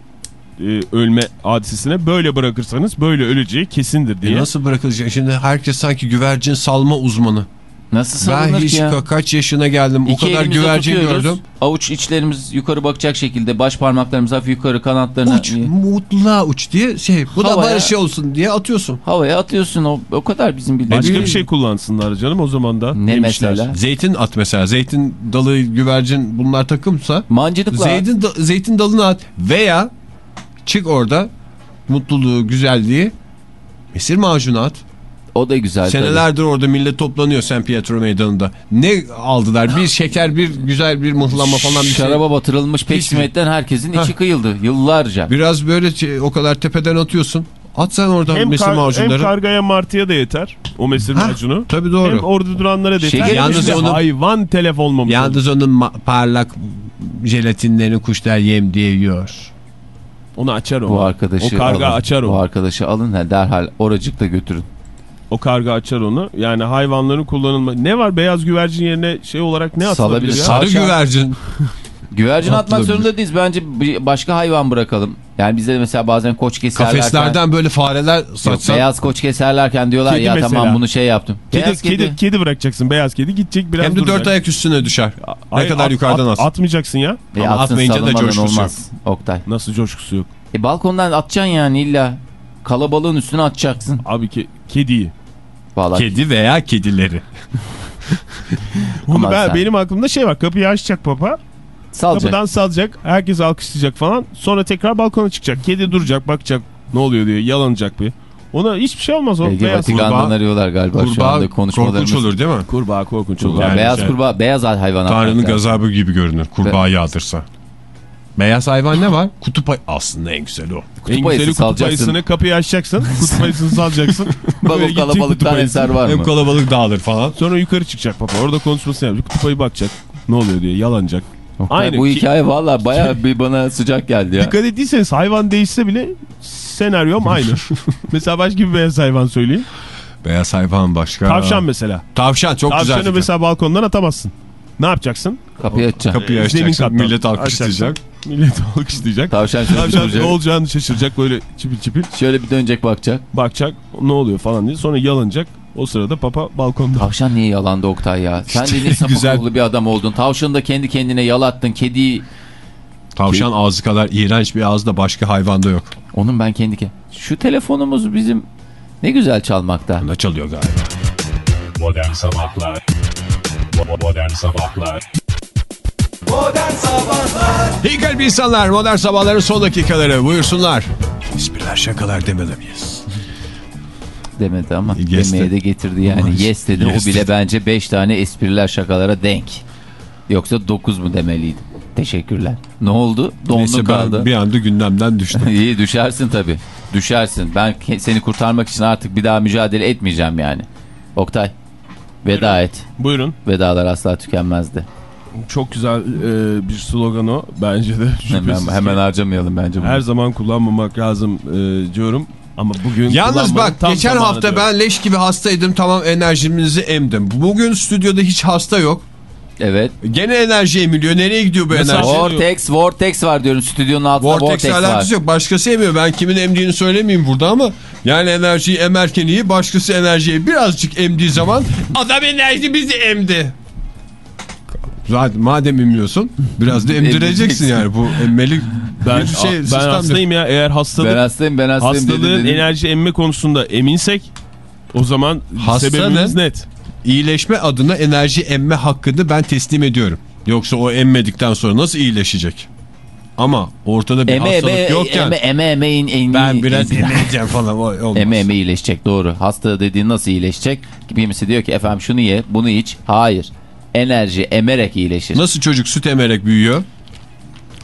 e, ölme hadisesine. Böyle bırakırsanız böyle öleceği kesindir diye. E nasıl bırakılacak? Şimdi herkes sanki güvercin salma uzmanı. Nasıl Ben salınır hiç ki ya? ka- kaç yaşına geldim İki o kadar güvercin tutuyoruz. gördüm. Avuç içlerimiz yukarı bakacak şekilde baş parmaklarımız hafif yukarı kanatlarına Uç, mutluluğa uç diye şey. Bu da Havaya- barış olsun diye atıyorsun. havaya atıyorsun o, o kadar bizim bildiğimiz. Başka bir şey kullansınlar canım o zaman da. Ne demişler. mesela? Zeytin at mesela. Zeytin dalı güvercin bunlar takımsa Mancınıkla. zeytin, da- zeytin dalını at. Veya çık orada mutluluğu, güzelliği mesir macunu at. O da güzel. tabii. Senelerdir orada millet toplanıyor San Pietro meydanında. Ne aldılar? Bir şeker, bir güzel bir mıhlama falan bir şey. Şaraba batırılmış peksimetten herkesin içi kıyıldı. Yıllarca. Biraz böyle o kadar tepeden atıyorsun. At sen oradan Hem, mesir kar- hem macunları. kargaya martıya da yeter o mesir Hah, macunu. Tabii doğru. Hem orada duranlara da yeter. Şeker- Yalnız işte onu- hayvan telef olmamış. olur. Yalnız onun ma- parlak jelatinlerini kuşlar yem diye yiyor. Onu açar o. Bu arkadaşı O karga alın. açar Bu o. arkadaşı alın ha, derhal oracıkta götürün. O karga açar onu. Yani hayvanların kullanılma. Ne var beyaz güvercin yerine şey olarak ne atılabilir? Sarı güvercin. Güvercin atmak zorunda değiliz. Bence başka hayvan bırakalım. Yani bizde de mesela bazen koç keserlerken. Kafeslerden böyle fareler Yok, satsan. beyaz koç keserlerken diyorlar Kedi ya mesela. tamam bunu şey yaptım. Kedi, Beyaz kedi. kedi, bırakacaksın. Beyaz kedi gidecek biraz Hem de duracak. dört ayak üstüne düşer. Ne Hayır, kadar at- yukarıdan at, at. Atmayacaksın ya. E, Ama atsın, atmayınca da coşkusu olmaz. Oktay. Nasıl coşkusu yok. E, balkondan atacaksın yani illa. Kalabalığın üstüne atacaksın. Abi ke kediyi. Vallahi. Kedi veya kedileri. Bunu ben, sen. benim aklımda şey var. Kapıyı açacak papa. Salacak. Kapıdan salacak. Herkes alkışlayacak falan. Sonra tekrar balkona çıkacak. Kedi duracak bakacak ne oluyor diye yalanacak bir. Ona hiçbir şey olmaz. O Ege beyaz Vatikan'dan kurbağa- arıyorlar galiba şu Kurbağa anda korkunç konuşmalarımız. olur değil mi? kurbağa korkunç olur. Yani beyaz şey- kurbağa, beyaz hayvan Tanrı'nın gazabı gibi görünür. Kurbağa yağdırsa. Beyaz hayvan ne var? Kutup ayı. Aslında en güzeli o. en ayısı güzeli kutup ayısını kapıyı açacaksın. kutup ayısını salacaksın. Balon gidecek kalabalıktan kutup ayısı. eser var Hem mı? kalabalık dağılır falan. Sonra yukarı çıkacak papa. Orada konuşmasını yapacak. Kutup ayı bakacak. Ne oluyor diye yalanacak. Aynı Bu hikaye valla baya bir bana sıcak geldi ya. Dikkat ettiyseniz hayvan değişse bile senaryom aynı. mesela başka bir beyaz hayvan söyleyeyim. Beyaz hayvan başka. Tavşan mesela. Tavşan çok güzel. Tavşanı fikir. mesela balkondan atamazsın. Ne yapacaksın? Kapıyı açacağım. Kapıyı açacaksın. Millet alkışlayacak. açacaksın. Millet alkışlayacak. Tavşan Tavşan ne olacağını şaşıracak böyle çipil çipil. Şöyle bir dönecek bakacak. Bakacak ne oluyor falan diye. Sonra yalanacak. O sırada papa balkonda. Tavşan niye yalandı Oktay ya? Sen de ne Güzel. sapıklı bir adam oldun. Tavşanı da kendi kendine yalattın. Kediyi... Tavşan ağzı kadar iğrenç bir ağız da başka hayvanda yok. Onun ben kendi... ke- Şu telefonumuz bizim ne güzel çalmakta. Ne çalıyor galiba. Modern Sabahlar Modern Sabahlar Modern Sabahlar İyi kalp insanlar modern sabahların son dakikaları buyursunlar. İspriler şakalar demeli miyiz? Demedi ama Yes demeye de getirdi yani. Ama yes dedi. yes o bile dedi. bence 5 tane espriler şakalara denk. Yoksa 9 mu demeliydim. Teşekkürler. Ne oldu? Dondu Neyse kaldı. ben bir anda gündemden düştüm. İyi düşersin tabii. Düşersin. Ben seni kurtarmak için artık bir daha mücadele etmeyeceğim yani. Oktay. Veda et. Buyurun. Vedalar asla tükenmezdi. Çok güzel e, bir slogan o. Bence de. Hemen, hemen harcamayalım bence bunu. Her zaman kullanmamak lazım e, diyorum. Ama bugün Yalnız bak geçen hafta diyorum. ben leş gibi hastaydım tamam enerjimizi emdim. Bugün stüdyoda hiç hasta yok. Evet. Gene enerji emiliyor. Nereye gidiyor bu Mesela enerji? o- Vortex, Vortex var diyorum. Stüdyonun altında Vortex Vortex, var. alakası yok. Başkası emiyor. Ben kimin emdiğini söylemeyeyim burada ama yani enerjiyi emerken iyi. Başkası enerjiyi birazcık emdiği zaman adam enerji bizi emdi. Zaten madem emmiyorsun biraz da emdireceksin yani. Bu emmeli ben, şey ben hastayım ya eğer hastalık Ben hastayım ben hastayım hastalığın dedi. enerji emme konusunda eminsek o zaman Hastanın- sebebimiz net. İyileşme adına enerji emme hakkını ben teslim ediyorum. Yoksa o emmedikten sonra nasıl iyileşecek? Ama ortada bir Eme hastalık eme yokken eme eme eme in- in- ben biraz emmeyeceğim falan. Olmaz. Eme eme iyileşecek doğru. Hasta dediğin nasıl iyileşecek? Kimisi diyor ki efendim şunu ye bunu iç. Hayır. Enerji emerek iyileşir. Nasıl çocuk süt emerek büyüyor?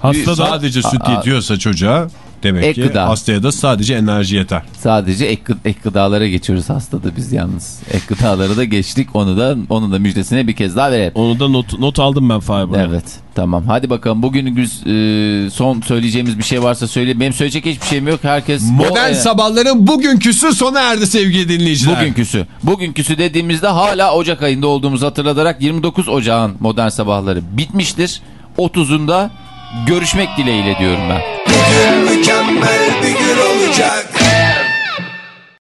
Hasta da Sadece süt yetiyorsa çocuğa demek Ek ki gıda. hastaya da sadece enerji yeter. Sadece ek, ek gıdalara geçiyoruz hastada biz yalnız. Ek gıdaları da geçtik. Onu da onun da müjdesine bir kez daha verelim. onu da not, not aldım ben Fiber'a. Evet tamam hadi bakalım bugün e, son söyleyeceğimiz bir şey varsa söyle. Benim söyleyecek hiçbir şeyim yok. Herkes Modern o, e, sabahların bugünküsü sona erdi sevgili dinleyiciler. Bugünküsü. Bugünküsü dediğimizde hala Ocak ayında olduğumuzu hatırlatarak 29 Ocağın modern sabahları bitmiştir. 30'unda görüşmek dileğiyle diyorum ben gün mükemmel bir gün olacak.